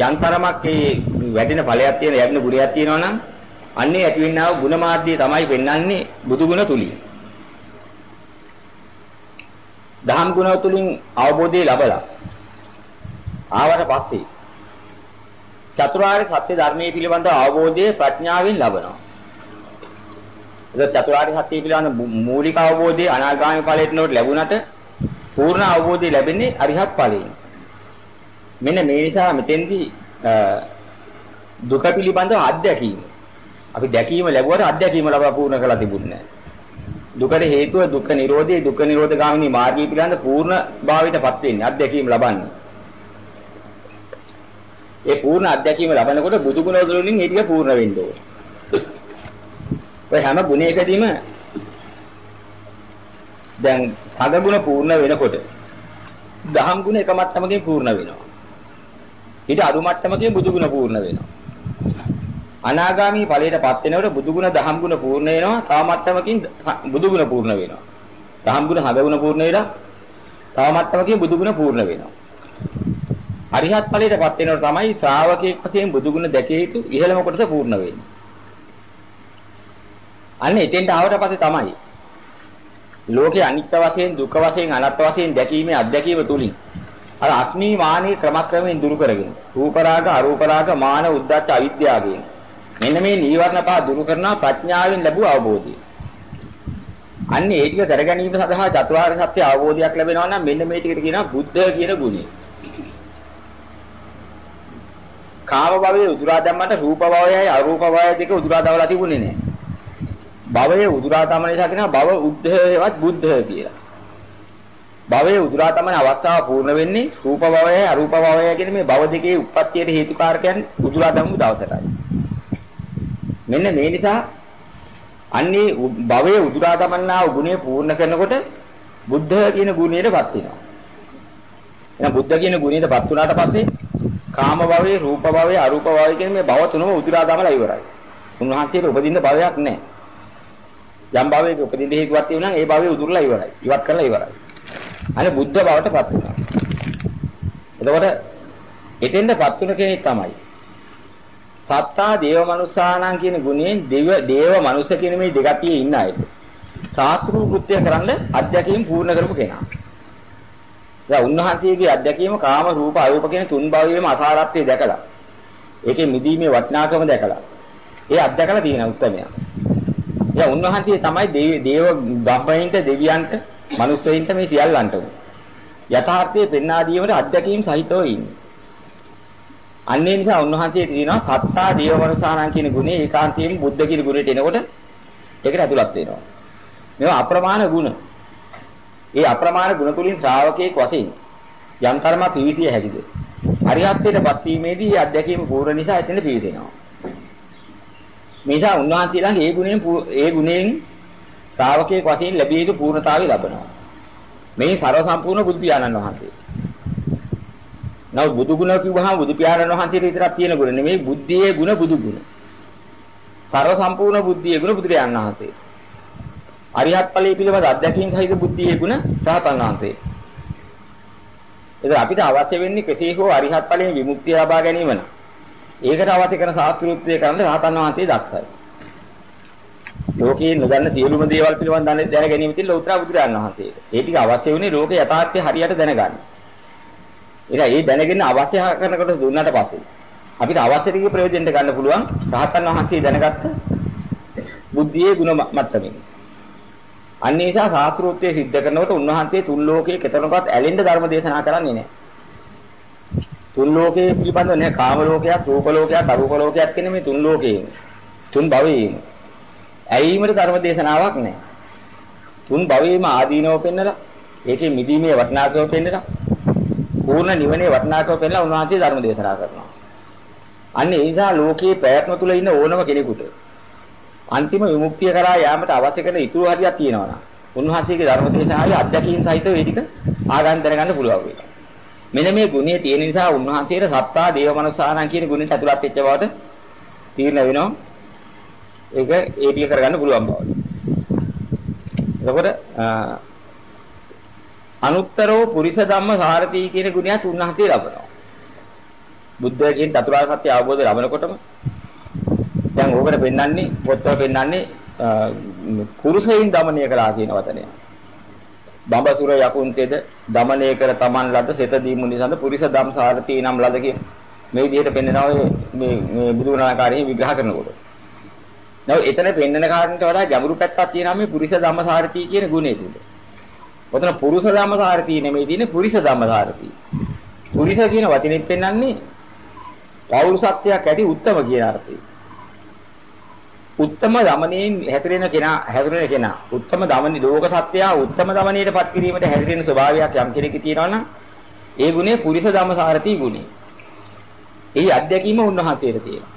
යන්තරමක් ඒ වැඩෙන ඵලයක් තියෙන යැදෙන ගුණයක් තියෙනවා නම් අන්නේ ඇතිවෙනා වූ ගුණ මාර්ගය තමයි පෙන්වන්නේ බුදු ගුණ තුලින්. දහම් ගුණ තුලින් අවබෝධය ලැබලා ආවට පස්සේ චතුරාර්ය සත්‍ය ධර්මයේ පිළිබඳ අවබෝධය ප්‍රඥාවෙන් ලබනවා. ඒක චතුරාර්ය සත්‍ය පිළිබඳ මූලික අවබෝධය අනාගාමී ඵලයට නෝට ලැබුණට පූර්ණ අවබෝධය ලැබෙන්නේ අරිහත් ඵලයෙන්. මෙන්න මේ නිසා මෙතෙන්දී දුක පිළිබඳව අත්දැකීම අපි දැකීම ලැබුවට අත්දැකීම ලබා පූර්ණ කළා තිබුණේ නැහැ. දුකට හේතුව දුක්ඛ නිරෝධය දුක්ඛ නිරෝධ ගාමිනී මාර්ගය පිළිබඳ පූර්ණ භාවයටපත් වෙන්නේ අත්දැකීම ලබන්නේ. ඒ පූර්ණ අත්දැකීම ලබනකොට බුදු ගුණ වලින් ඒ ටික පූර්ණ වෙන්න ඕන. ඔය හැම ගුණයකදීම දැන් සගගුණ පූර්ණ වෙනකොට දහම් ගුණ එක මට්ටමකින් පූර්ණ වෙනවා. ඊට අඩු මට්ටමකින් බුදු ගුණ පූර්ණ වෙනවා. අනාගාමී ඵලයටපත් වෙනකොට බුදු ගුණ දහම් ගුණ පූර්ණ වෙනවා. තව මට්ටමකින් බුදු ගුණ පූර්ණ වෙනවා. දහම් ගුණ හද ගුණ පූර්ණ වෙලා තව මට්ටමකින් බුදු ගුණ පූර්ණ වෙනවා. අරිහත් ඵලයටපත් වෙනකොට තමයි ශ්‍රාවකයෙක් වශයෙන් බුදු ගුණ දැකිය යුතු ඉහළම කොටස පූර්ණ වෙන්නේ. අන්න එතෙන්ට ආවට පස්සේ තමයි ලෝකේ අනිත්‍ය වශයෙන් දුක්ඛ වශයෙන් අනාත්ම වශයෙන් දැකීමේ අත්දැකීම තුලින් අර අස්මී මානී ක්‍රමක්‍රමයෙන් දුරු කරගෙන රූප රාග අරූප රාග මාන උද්දච්ච අවිද්‍යාවයෙන් මෙන්න මේ නීවරණ පහ දුරු කරනවා ප්‍රඥාවෙන් ලැබුව අවබෝධය. අන්න ඒ ටික කර ගැනීම සඳහා චතුරාර්ය සත්‍ය අවබෝධයක් ලැබෙනවා නම් මෙන්න මේ ටිකට කියනවා බුද්ධ කියන ගුණය. කාම භවයේ උදුරා දැම්මට රූප භවයයි අරූප භවය දෙක උදුරා දවලා තිබුණේ නැහැ. භවයේ උදුරා තමන නිසා කියනවා භව උද්ධේවත් බුද්ධ කියලා. භවයේ උදුරා තමන අවස්ථාව පූර්ණ වෙන්නේ රූප භවයයි අරූප භවයයි කියන මේ භව දෙකේ උප්පත්තියට හේතුකාරකයන් උදුරා දැමු දවසටයි. මෙන්න මේ නිසා අන්නේ භවයේ උදුරා තමන්නා වූ ගුණය පූර්ණ කරනකොට බුද්ධ කියන ගුණයටපත් වෙනවා. එහෙනම් බුද්ධ කියන ගුණයටපත් වුණාට පස්සේ කාම භවයේ රූප භවයේ අරූප භවයේ කියන මේ භව තුනම උදුරා දමලා ඉවරයි. උන්වහන්සේට උපදින්න භවයක් නැහැ. යම් භවයක උපදින්න හේතුවක් තියෙනවා නම් ඒ භවය උදුරලා ඉවරයි. ඉවත් කරලා ඉවරයි. අනේ බුද්ධ බවටපත් වුණා. එතකොට එතෙන්ටපත් වුණ කෙනෙක් තමයි. සත්තා දේව මනුස්සාණන් කියන ගුණයෙන් දේව දේව මනුස්ස කියන මේ දෙගතියේ ඉන්න අයට. සාස්ත්‍රු කෘත්‍ය කරන්න අධ්‍යක්ීම් පූර්ණ කරපු කෙනා. දැන් උන්වහන්සේගේ අධ්‍යක්ීම කාම රූප අරූප කියන තුන් භවයේම අසාරත්වය දැකලා ඒකේ මිදීමේ වටිනාකම දැකලා ඒ අධ්‍යකලා තියෙන උත්තරමයා. දැන් උන්වහන්සේ තමයි දේව ගබ්බයින්ට දෙවියන්ට මිනිස්සෙයින්ට මේ සියල්ලන්ට යථාර්ථයේ පෙන්වා දීමට අධ්‍යක්ීම් සහිතව ඉන්නේ. අන්නේ නිසා උන්වහන්සේ කියනවා සත්තා දේවවරසානං කියන ගුණේ ඒකාන්තයෙන් බුද්ධ කියන ගුණයට එනකොට ඒකට ඇතුළත් වෙනවා. මේවා අප්‍රමාණ ගුණ. ඒ අප්‍රමාණ ගුණ තුලින් ශ්‍රාවකයෙක් වශයෙන් යම් තරමක් පිවිසිය හැකිද? හරියත්වයටපත් වීමේදී මේ අධ්‍යක්ීම පූර්ණ නිසා එතන පිවිසෙනවා. මේ නිසා උන්වහන්සේ ළඟ ඒ ගුණයෙන් ඒ ගුණයෙන් ශ්‍රාවකයෙක් වශයෙන් ලැබිය යුතු පූර්ණතාවය ලබනවා. මේ ਸਰව සම්පූර්ණ බුදු පියාණන් වහන්සේ. නව බුදු ගුණ කිව්වහම බුදු පියාණන් වහන්සේට විතරක් තියෙන ගුණ නෙමෙයි බුද්ධියේ ගුණ බුදු ගුණ. ਸਰව සම්පූර්ණ බුද්ධියේ ගුණ බුදුරයන් වහන්සේ. අරිහත් ඵලයේ පිළිබඳ අධ්‍යක්ෂින් සහිත බුද්ධියේ ගුණ රහතන් වහන්සේ. ඒක අපිට අවශ්‍ය වෙන්නේ කෙසේ හෝ අරිහත් ඵලයෙන් විමුක්තිය ලබා ගැනීම නම් ඒකට අවශ්‍ය කරන ශාස්ත්‍රීය කරන්න රහතන් වහන්සේ දක්ෂයි. ලෝකයේ නොදන්න සියලුම දේවල් පිළිබඳව දැන ගැනීම තියෙන ලෞතර බුදුරජාණන් වහන්සේට. ඒ ටික අවශ්‍ය වෙන්නේ ලෝකේ යථාර්ථය හරියට දැනගන්න. ඒක ඒ දැනගෙන අවශ්‍ය කරනකොට දුන්නාට පස්සේ අපිට අවශ්‍ය ටික ප්‍රයෝජනෙට ගන්න පුළුවන් රහතන් වහන්සේ දැනගත්ත බුද්ධියේ ගුණ මට්ටමින්. අන්න ඒ නිසා ශාස්ත්‍රෝත්‍ය සිද්ධ කරනකොට උන්වහන්සේ තුන් ලෝකයේ කෙතරම්වත් ඇලෙන්න ධර්ම දේශනා කරන්නේ නැහැ. තුන් ලෝකයේ පිළිබඳව නෑ කාම ලෝකයක්, රූප ලෝකයක්, අරූප ලෝකයක් කියන මේ තුන් ලෝකයේ. තුන් භවයේ. ඇලීමට ධර්ම දේශනාවක් නැහැ. තුන් භවයේම ආදීනව පෙන්නලා ඒකේ මිදීමේ වටිනාකම පෙන්නලා පූර්ණ නිවනේ වටිනාකම පෙන්නලා උන්වහන්සේ ධර්ම දේශනා කරනවා. අන්න ඒ නිසා ලෝකයේ ප්‍රයත්න තුල ඉන්න ඕනම කෙනෙකුට අන්තිම විමුක්තිය කරා යාමට අවශ්‍ය කරන ඉතුරු හරියක් තියෙනවා නම් උන්වහන්සේගේ ධර්ම දේශනාවේ අධ්‍යක්ීම් සහිත වේදික ආගම් දැනගන්න පුළුවන් වෙනවා. මෙන්න මේ ගුණය තියෙන නිසා උන්වහන්සේට සත්තා දේවමනසානං කියන ගුණෙට ඇතුළත් වෙච්ච බවට තීරණ වෙනවා. ඒක ඒ ටික කරගන්න පුළුවන් බව. එතකොට අනුත්තරෝ පුරිස ධම්ම සාරති කියන ගුණයත් උන්වහන්සේ ලබනවා. බුද්ධ කියන චතුරාර්ය සත්‍ය අවබෝධය ලබනකොටම දැන් ඕකට පෙන්වන්නේ පොත්වල පෙන්වන්නේ කුරුසයෙන් দমনය කළා කියන වචනය. බඹසුර යකුන්තෙද දමණය කර තමන් ලද සෙත දීමු නිසඳ පුරිස ධම්සාරති නම් ලද කියන මේ විදිහට පෙන්නවා මේ මේ බුදුනාකාරයේ විග්‍රහ කරනකොට. නැව එතන පෙන්නන කාරණට වඩා ගැඹුරු පැත්තක් තියෙනවා මේ පුරිස ධම්සාරති කියන ගුණය තුල. ඔතන පුරුෂ ධම්සාරති නෙමෙයි තියෙන්නේ පුරිස ධම්සාරති. පුරිස කියන වචනේත් පෙන්වන්නේ පෞරුෂත්වයක් ඇති උත්තම කියන අර්ථය. උත්තම දමණයෙන් හැසිරෙන කෙනා හැසිරෙන කෙනා උත්තම දමණි ලෝක සත්‍යය උත්තම දමණයටපත් කිරීමට හැසිරෙන ස්වභාවයක් යම් කෙනෙක් තියෙනවා නම් ඒ ගුණය පුරිස ධම්මසාරති ගුණය. ඒ අධ්‍යක්ීම උන්වහන්සේට තියෙනවා.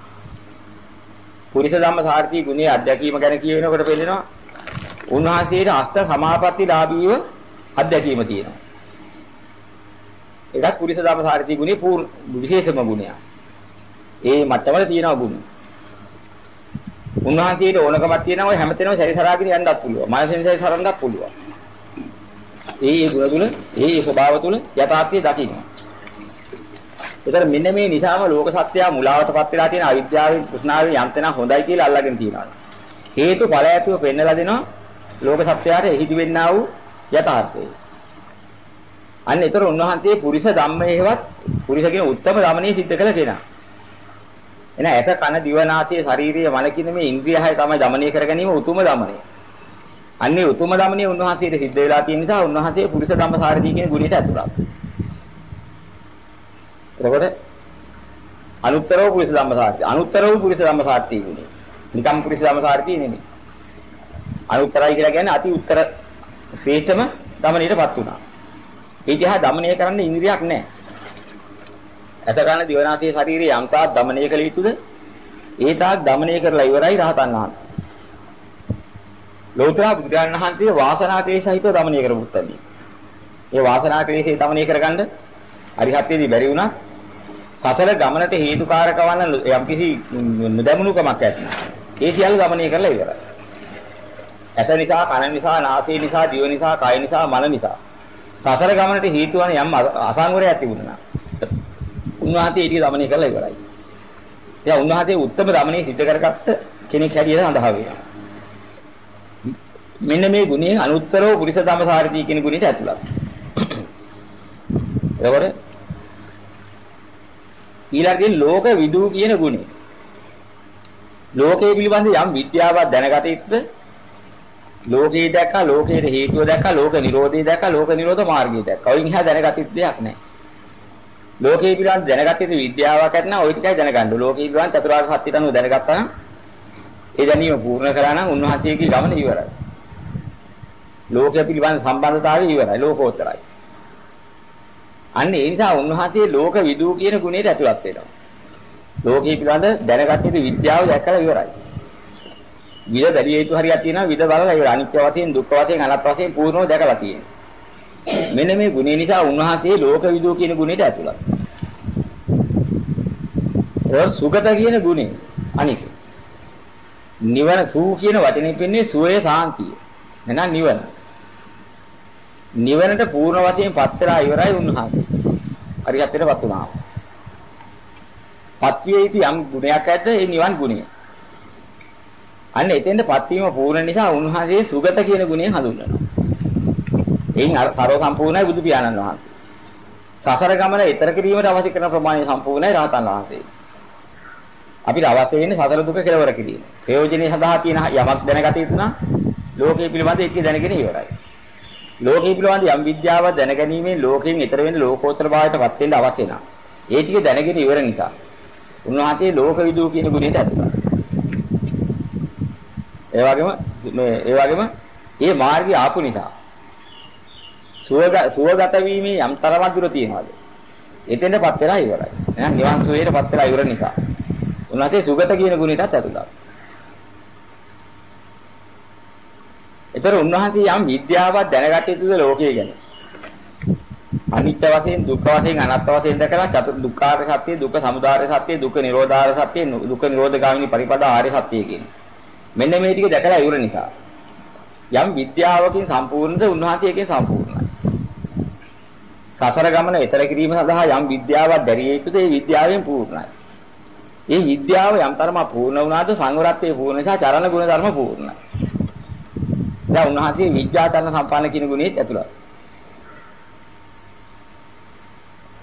පුරිස ධම්මසාරති ගුණයේ අධ්‍යක්ීම ගැන කියනකොට පෙන්නනවා උන්වහන්සේට අෂ්ට සමාපatti ලාභීව අධ්‍යක්ීම තියෙනවා. ඒකත් පුරිස ධම්මසාරති ගුණේ පූර්ණ විශේෂම ගුණයක්. ඒ මට්ටමල තියෙනවා ගුණ. උන්වහන්සේට ඕනකමක් තියෙනවා ඔය හැමතැනම සැරිසරාගෙන යන්නත් පුළුවන්. මානසික සැරිසරන්නත් පුළුවන්. ඒ ඒ ගුණ තුල, ඒ ඒ ස්වභාව තුල යථාර්ථය දකින්න. ඒතර මෙන්න මේ නිසාම ලෝක සත්‍යය මුලාවටපත් වෙලා තියෙන අවිද්‍යාවෙන් කෘෂ්ණාවෙන් යන්තන හොඳයි කියලා අල්ලගෙන තියෙනවා. හේතු ඵල ඇතුව පෙන්නලා දෙනවා ලෝක සත්‍යයට එහිදි වෙන්නා වූ යථාර්ථය. අන්න ඒතර උන්වහන්සේ පුරිස ධම්මයේවත් පුරිස කියන උත්තම ධමනයේ සිද්ධ කළ කෙනා. එන ඇස කන දිව නාසය ශාරීරිය මන කියන මේ ඉන්ද්‍රිය හය තමයි দমনය කර ගැනීම උතුම দমনය. අන්නේ උතුම দমনය උන්වහන්සේට සිද්ධ වෙලා තියෙන නිසා උන්වහන්සේ පුරිස ධම්මසාරදී කියන ගුණයට ඇතුළත්. එතකොට අනුත්තරව පුරිස ධම්මසාරදී. අනුත්තරව පුරිස ධම්මසාරදී කියන්නේ. නිකම් පුරිස ධම්මසාරදී නෙමෙයි. අනුත්තරයි කියලා කියන්නේ අති උත්තර ශ්‍රේෂ්ඨම দমনයටපත් වුණා. ඒ දිහා দমনය කරන්න ඉන්ද්‍රියක් නැහැ. ඇතකන දිවනාසයේ ශරීරයේ යම් තාක් দমনය කළ යුතුද? ඒ තාක් দমনය කරලා ඉවරයි රහතන් වහන්සේ. ලෝතර බුදුරජාණන් වහන්සේ වාසනා ක්ලේශයිතව দমনය කරපු උත්තරදී. ඒ වාසනා ක්ලේශය দমনය කරගන්න අරිහත්යේදී බැරි වුණා. සසල ගමනට හේතුකාරක වන යම්කිසි නොදැමුණුකමක් ඇති. ඒ සියල්ල দমনය කරලා ඉවරයි. ඇස නිසා, කන නිසා, නාසය නිසා, දිව නිසා, කය නිසා, මන නිසා. සසල ගමනට හේතු වන යම් අසංවරයක් තිබුණා. උන්වහන්සේ ඊට දමනය කරලා ඉවරයි. එයා උන්වහන්සේ උත්තම දමනය සිද්ධ කරගත්ත කෙනෙක් හැටියට සඳහා වෙනවා. මෙන්න මේ ගුණයේ අනුත්තරව පුරිස ධම්මසාරති කියන ගුණයට ඇතුළත්. එතකොට ඊළඟින් ලෝක විදූ කියන ගුණය. ලෝකයේ පිළිබඳ යම් විද්‍යාවක් දැනගත යුතුද? ලෝකේ දැක්කා ලෝකයේ හේතුව දැක්කා ලෝක නිරෝධය දැක්කා ලෝක නිරෝධ මාර්ගය දැක්කා. ඔයින් එහා දැනගත යුතු දෙයක් නැහැ. ලෝකේ පිළිබඳ දැනගත යුතු විද්‍යාවක් ඇත්නම් ওই ටිකයි දැනගන්න. ලෝකේ පිළිබඳ චතුරාර්ය සත්‍යයට අනුව දැනගත්තා නම් ඒ දැනීම පූර්ණ කරා නම් උන්වහන්සේගේ ගමන ඉවරයි. ලෝකය පිළිබඳ සම්බන්ධතාවය ඉවරයි. ලෝකෝත්තරයි. අන්න ඒ නිසා උන්වහන්සේ ලෝක විදූ කියන ගුණයට ඇතුළත් වෙනවා. ලෝකේ පිළිබඳ දැනගත යුතු විද්‍යාව දැක්කලා ඉවරයි. විද බැලිය යුතු හරියක් තියෙනවා විද බලලා ඉවරයි. අනිත්‍ය වශයෙන් දුක්ඛ වශයෙන් අනාත්ම වශයෙන් පූර්ණව දැකලා තියෙනවා. මෙන්න මේ ගුණය නිසා උන්වහන්සේ ලෝක විදූ කියන ගුණයට ඇතුළත්. ඒ සුගත කියන ගුණය අනික. නිවන සූ කියන වචනේ පෙන්නේ සුවය සාන්තිය. එහෙනම් නිවන. නිවනට පූර්ණ වශයෙන් පත් වෙලා ඉවරයි උන්වහන්සේ. හරියටටපත් වුණා. පත්විය යුතු යම් ගුණයක් ඇද්ද ඒ නිවන් ගුණය. අන්න එතෙන්ටපත් වීම පූර්ණ නිසා උන්වහන්සේ සුගත කියන ගුණය හඳුන්වනවා. එයින් ਸਰව සම්පූර්ණයි බුදු පියාණන් වහන්සේ. සසර ගමන ඊතර කිරීමට අවශ්‍ය කරන ප්‍රමාණය සම්පූර්ණයි රහතන් වහන්සේ. අපිට අවශ්‍ය වෙන්නේ සසර දුක කෙලවර කිරීම. ප්‍රයෝජනෙ සඳහා තියෙන යමක් දැනගත යුතු නම් ලෝකේ පිළිබඳ එක දැනගෙන ඉවරයි. ලෝකේ පිළිබඳ යම් විද්‍යාවක් දැනගැනීමෙන් ලෝකයෙන් ඈතර වෙන ලෝකෝත්තර භාවයටපත් වෙන්න අවශ්‍ය නැහැ. ඒ ටික දැනගෙන ඉවර නිසා උන්වහන්සේ ලෝක විදූ කියන ගුණයට ඇතුළත්. ඒ වගේම මේ ඒ වගේම මේ මාර්ගය ආපු නිසා සුවගත වීමේ යම් තරමක් දුර තියෙනවාද? එතෙන්ටපත් වෙලා ඉවරයි. එහෙනම් නිවන් සුවේටපත් වෙලා ඉවර නිසා උන්වහන්සේ සුගත කියන ගුණයටත් ඇතුළත්. ඒතර උන්වහන්සේ යම් විද්‍යාවක් දැනගත යුතුද ලෝකයේ ගැන. අනිත්‍ය වශයෙන් දුක්ඛ වශයෙන් අනාත්ම වශයෙන් දැකලා චතු දුක්ඛාර සත්‍ය දුක්ඛ සමුදාය සත්‍ය දුක්ඛ නිරෝධාර සත්‍ය දුක්ඛ නිරෝධගාමිනී පරිපදා ආර්ය සත්‍ය කියන්නේ. මෙන්න මේ ටික දැකලා ඉවර නිසා යම් විද්‍යාවකින් සම්පූර්ණද උන්වහන්සේ එකෙන් සම්පූර්ණයි. සසර ගමන ඊතර කිරීම සඳහා යම් විද්‍යාවක් දැරිය යුතුද ඒ විද්‍යාවෙන් පූර්ණයි. ඒ විද්‍යාව යම් තරම පූර්ණ වුණාද සංවරත්වයේ පූර්ණ නිසා චරණ ගුණ ධර්ම පූර්ණයි. දැන් උන්වහන්සේ විද්‍යාචරණ සම්පන්න කියන ගුණෙත් ඇතුළත්.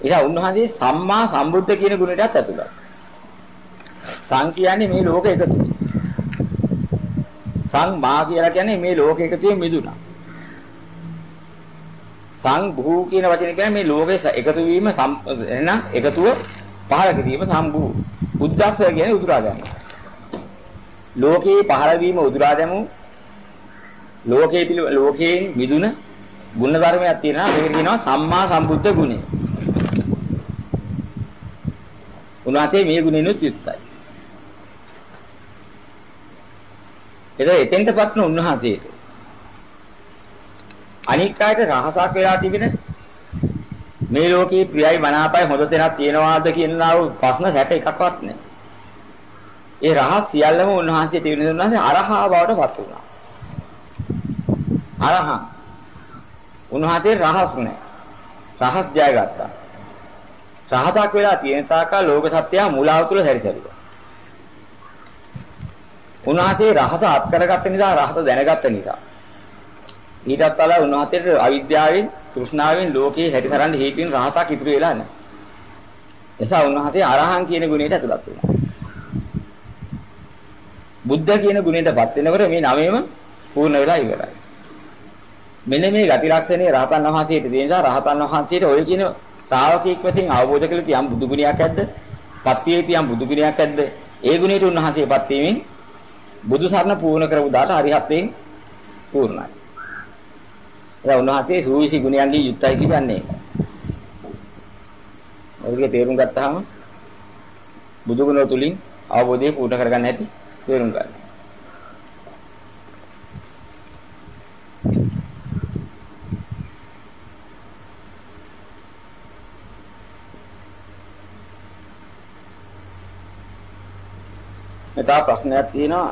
එයා උන්වහන්සේ සම්මා සම්බුද්ධ කියන ගුණයටත් ඇතුළත්. සං කියන්නේ මේ ලෝක එකතුයි. සංමා කියලා කියන්නේ මේ ලෝක එකතුවේ මිදුණා. සං භූ කියන වචනේ කියන්නේ මේ ලෝකේ එකතු වීම එහෙනම් එකතුව පහළ කිරීම සම්භූ. උද්දස්ස කියන්නේ උදුරා දැමීම. ලෝකේ පහළ වීම උදුරා දැමු ලෝකේ පිළ ලෝකයෙන් මිදුන ගුණ ධර්මයක් තියෙනවා මේකට කියනවා සම්මා සම්බුද්ධ ගුණය. උනාතේ මේ ගුණෙනුත් යුක්තයි. එතකොට එතෙන්ටපත් වුණ උන්වහන්සේට අනික් අයට රහසක් වෙලා තිබෙන මේ ලෝකේ ප්‍රියයි මනාපයි හොඳ තැනක් තියෙනවාද කියනවා ප්‍රශ්න 61ක්වත් නැහැ. ඒ රහස් සියල්ලම උන්වහන්සේ තිබෙන උන්වහන්සේ අරහා බවට පත් වුණා. අරහං උන්වහන්සේ රහස් නෑ. රහස් ජයගත්තා. රහසක් වෙලා තියෙන තාකා ලෝක සත්‍යය මුලාව තුල හැරිසරුවා. උන්වහන්සේ රහස අත් කරගත්ත නිසා රහස දැනගත්ත නිසා ඊටත් වඩා උන්වහන්සේට අවිද්‍යාවෙන් තෘෂ්ණාවෙන් ලෝකේ හැටිතරන්න හේතුවෙන් රහසක් ඉතුරු වෙලා නැහැ. එසා උන්වහන්සේ අරහං කියන ගුණයට ඇතුළත් වුණා. බුද්ධ කියන ගුණයටපත් වෙනකොට මේ නවයම පූර්ණ වෙලා ඉවරයි. මෙන්න මේ ගති ලක්ෂණේ රහතන් වහන්සේට තියෙන නිසා රහතන් වහන්සේට ඔය කියන ශ්‍රාවකෙක් වශයෙන් අවබෝධ කළ තියම් බුදු ගුණයක් ඇද්ද? පත්වියේ තියම් බුදු ගුණයක් ඇද්ද? ඒ ගුණයට උන්වහන්සේපත් වීමෙන් බුදු සරණ පූර්ණ කරපු දාට අරිහත්යෙන් පූර්ණයි. ඒ උන්වහන්සේ සූවිසි ගුණයන්ගේ යුක්තයි කියන්නේ. ඔයගේ තේරුම් ගත්තාම බුදු ගුණ තුලින් අවබෝධය පූර්ණ කරගන්න හැටි තේරුම් ගන්න. මෙතන ප්‍රශ්නයක් තියෙනවා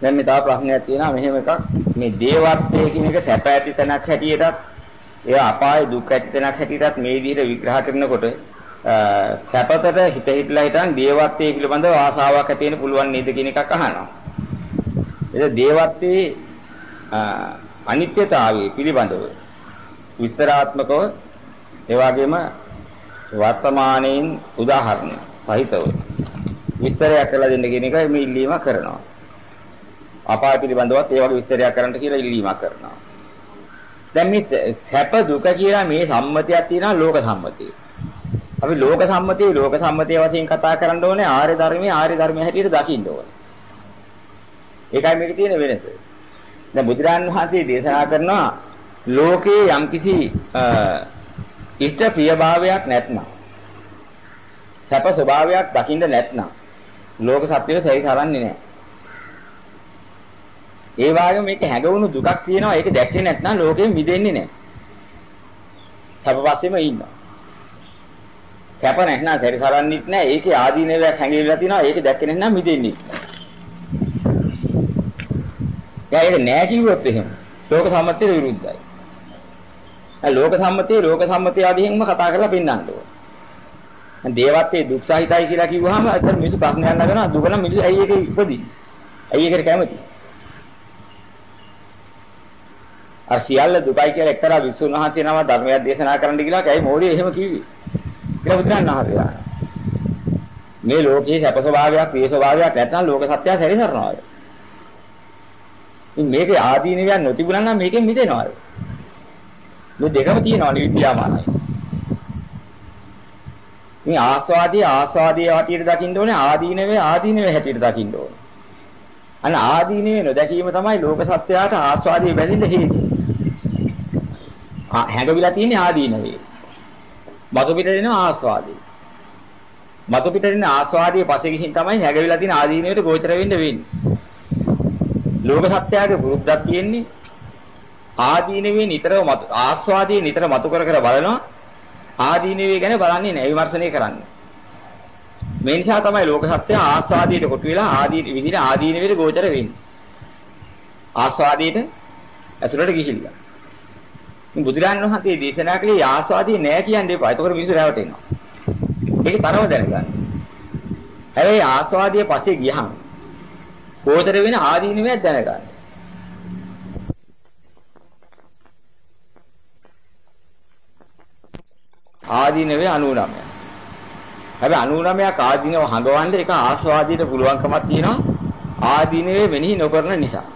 දැන් මේ තව ප්‍රශ්නයක් තියෙනවා මෙහෙම එකක් මේ දේවත්වයේ කියන එක සැප ඇති තැනක් හැටියටත් ඒ අපාය දුක් ඇති තැනක් හැටියටත් මේ විදිහට විග්‍රහ කරනකොට සැපතට හිත හිතලා හිටන් දේවත්වයේ පිළිබඳව ආසාවක් ඇති වෙන්න පුළුවන් නේද කියන එකක් අහනවා. ඒක දේවත්වයේ අනිත්‍යතාවය පිළිබඳව විස්තරාත්මකව ඒ වගේම වර්තමානයේ උදාහරණ සහිතව විස්තරයක් කරලා දෙන්න කියන එකයි මේ ඉල්ලීම කරනවා. අපාය පිළිබඳවත් ඒ වගේ විස්තරයක් කරන්න කියලා ඉල්ලීමක් කරනවා. දැන් මේ සැප දුක කියලා මේ සම්මතියක් තියෙනවා ලෝක සම්මතිය. අපි ලෝක සම්මතිය ලෝක සම්මතිය වශයෙන් කතා කරන්න ඕනේ ආර්ය ධර්මයේ ආර්ය ධර්මයේ හැටියට දකින්න ඕනේ. ඒකයි මේකේ තියෙන වෙනස. දැන් බුදුරන් වහන්සේ දේශනා කරනවා ලෝකේ යම්කිසි ඉෂ්ට ප්‍රියභාවයක් නැත්නම් සැප ස්වභාවයක් දකින්න නැත්නම් ලෝක සත්‍යය සැරි කරන්නේ නැහැ. ඒ වගේම මේක හැඟවුණු දුකක් තියෙනවා ඒක දැක්කේ නැත්නම් ලෝකෙන් මිදෙන්නේ නැහැ. සැපපස්සෙම ඉන්නවා. කැප නැත්නම් සැරිසරන්නෙත් නැහැ. ඒකේ ආදීනවයක් හැංගිලා තියෙනවා. ඒක දැක්කේ නැත්නම් මිදෙන්නේ නැහැ. ඒක නෑ කිව්වොත් එහෙම ලෝක සම්මතියට විරුද්ධයි. ඒ ලෝක සම්මතිය ලෝක සම්මතිය ආදීන්ම කතා කරලා පෙන්නන්න ඕන. දේවත්වයේ දුක් සහිතයි කියලා කිව්වහම අතන මිනිස්සු ප්‍රශ්නයක් නගනවා දුක නම් මිනිස්සු ඇයි ඒක ඉපදින්නේ? ඇයි ඒකට කැමති? අර සියල්ල දුකයි කියලා එක්තරා විසුණු වහන්සේ නම ධර්මයක් දේශනා කරන්න ගිහලා කයි මොඩිය එහෙම කිව්වේ. කියලා බුදුරජාණන් වහන්සේ. මේ ලෝකයේ සැප ස්වභාවයක්, ප්‍රිය ස්වභාවයක් නැත්නම් ලෝක සත්‍යය සැරිසරනවා. ඉතින් මේකේ ආදීනවයන් නොතිබුණා නම් මේකෙන් මිදෙනවා. මේ දෙකම තියෙනවා නිවිද්‍යාමානයි. මේ ආස්වාදී ආස්වාදී හැටියට දකින්න ඕනේ ආදීනවේ ආදීනවේ හැටියට දකින්න ඕනේ. අන්න ආදීනවේ නොදැකීම තමයි ලෝක සත්‍යයට ආස්වාදී බැඳින්න හේතුව. හැඟවිලා තියෙන්නේ ආදීනවේ. මතු පිට දෙන ආස්වාදී. මතු පිට දෙන ආස්වාදී පස්සේ ගිහින් තමයි හැඟවිලා තියෙන ආදීනවට ගෝචර වෙන්න වෙන්නේ. ලෝක සත්‍යයේ වෘද්ධක් තියෙන්නේ ආදීනවේ නිතරම ආස්වාදී නිතර මතු කර කර බලනවා ආදීනවේ ගැන බලන්නේ නැහැ විමර්ශනය කරන්නේ. මේ නිසා තමයි ලෝක සත්‍ය ආස්වාදයට කොටු වෙලා ආදී විදිහට ආදීනවේද ගෝචර වෙන්නේ. ආස්වාදයට ඇතුළට ගිහිල්ලා. ඉතින් බුදුරජාණන් වහන්සේ දේශනා කළේ ආස්වාදී නෑ කියන්න එපා. ඒකවල මිනිස්සු රැවටෙනවා. ඒක තරම දැනගන්න. හැබැයි ආස්වාදියේ පස්සේ ගියහම ගෝචර වෙන ආදීනවයක් දැනගන්න. ආදීනවේ 99. හැබැයි 99ක් ආදීනව හඟවන්න ඒක ආස්වාදයට පුළුවන්කමක් තියෙනවා. ආදීනවේ මෙනෙහි නොකරන නිසා.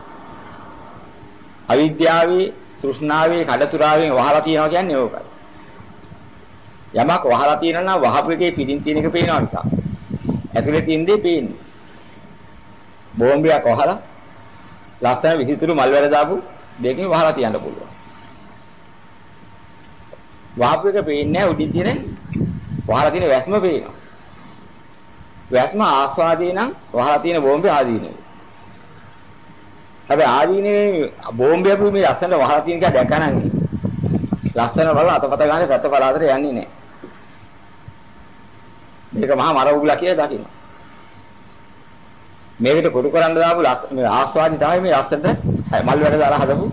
අවිද්‍යාවේ, තෘෂ්ණාවේ, කඩතුරාවෙන් වහලා තියෙනවා කියන්නේ ඕකයි. යමක් වහලා තියෙනවා නම් වහපු එකේ පිටින් තියෙන එක පේනවා නිසා. ඇතුලේ තියෙන දේ පේන්නේ. බෝම්බයක් වහලා ලස්සන විසිතුරු මල් වැල දාපු දෙකකින් වහලා තියන්න පුළුවන්. වහපු එක පේන්නේ නැහැ උඩින් තියෙන වහලා තියෙන වැස්ම පේනවා. වැස්ම ආස්වාදී නම් වහලා තියෙන බෝම්බේ ආදීනේ. හැබැයි ආදීනේ බෝම්බේ අපි මේ ලස්සන වහලා තියෙන එක දැකනනම් ලස්සන වල අතපත ගානේ සත්ත පලාතට යන්නේ නැහැ. මේක මහා මර උගලා කියලා දකින්න. මේකට කොටු කරන්න දාපු ආස්වාදී තමයි මේ ලස්සනට මල් වැඩ දාලා හදපු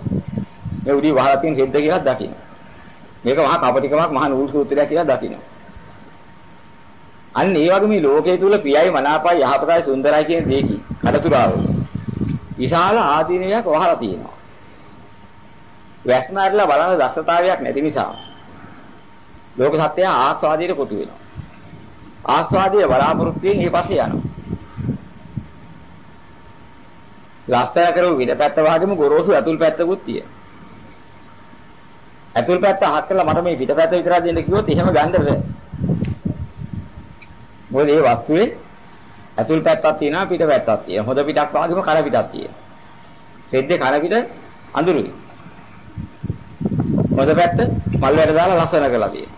මේ උඩි වහලා තියෙන හෙද්ද කියලා දකින්න. මේක මහා කපටිකමක් මහා නූල් සූත්‍රයක් කියලා දකින්න. අන්න ඒ වගේ මේ ලෝකයේ තුල ප්‍රියයි මනාපයි යහපතයි සුන්දරයි කියන දෙකි කඩතුරාව. විශාල ආදීනයක් වහලා තියෙනවා. වැස්මාරලා බලන දක්ෂතාවයක් නැති නිසා ලෝක සත්‍යය ආස්වාදයට කොටු වෙනවා. ආස්වාදයේ බලාපොරොත්තුෙන් ඊ පස්සේ යනවා. ලස්සන කරපු විදපැත්ත වගේම ගොරෝසු අතුල් පැත්තකුත් තියෙනවා. ඇතුල් පැත්ත අහක් කරලා මට මේ පිටපැත්ත විතරක් දෙන්න කිව්වොත් එහෙම ගන්න බෑ. මොකද මේ වස්තුවේ ඇතුල් පැත්තක් තියෙනවා පිට පැත්තක් තියෙනවා. හොඳ පිටක් වගේම කන පිටක් තියෙනවා. රෙද්දේ කන පිට අඳුරුයි. හොඳ පැත්ත මල් වැට දාලා ලස්සන කරලා තියෙනවා.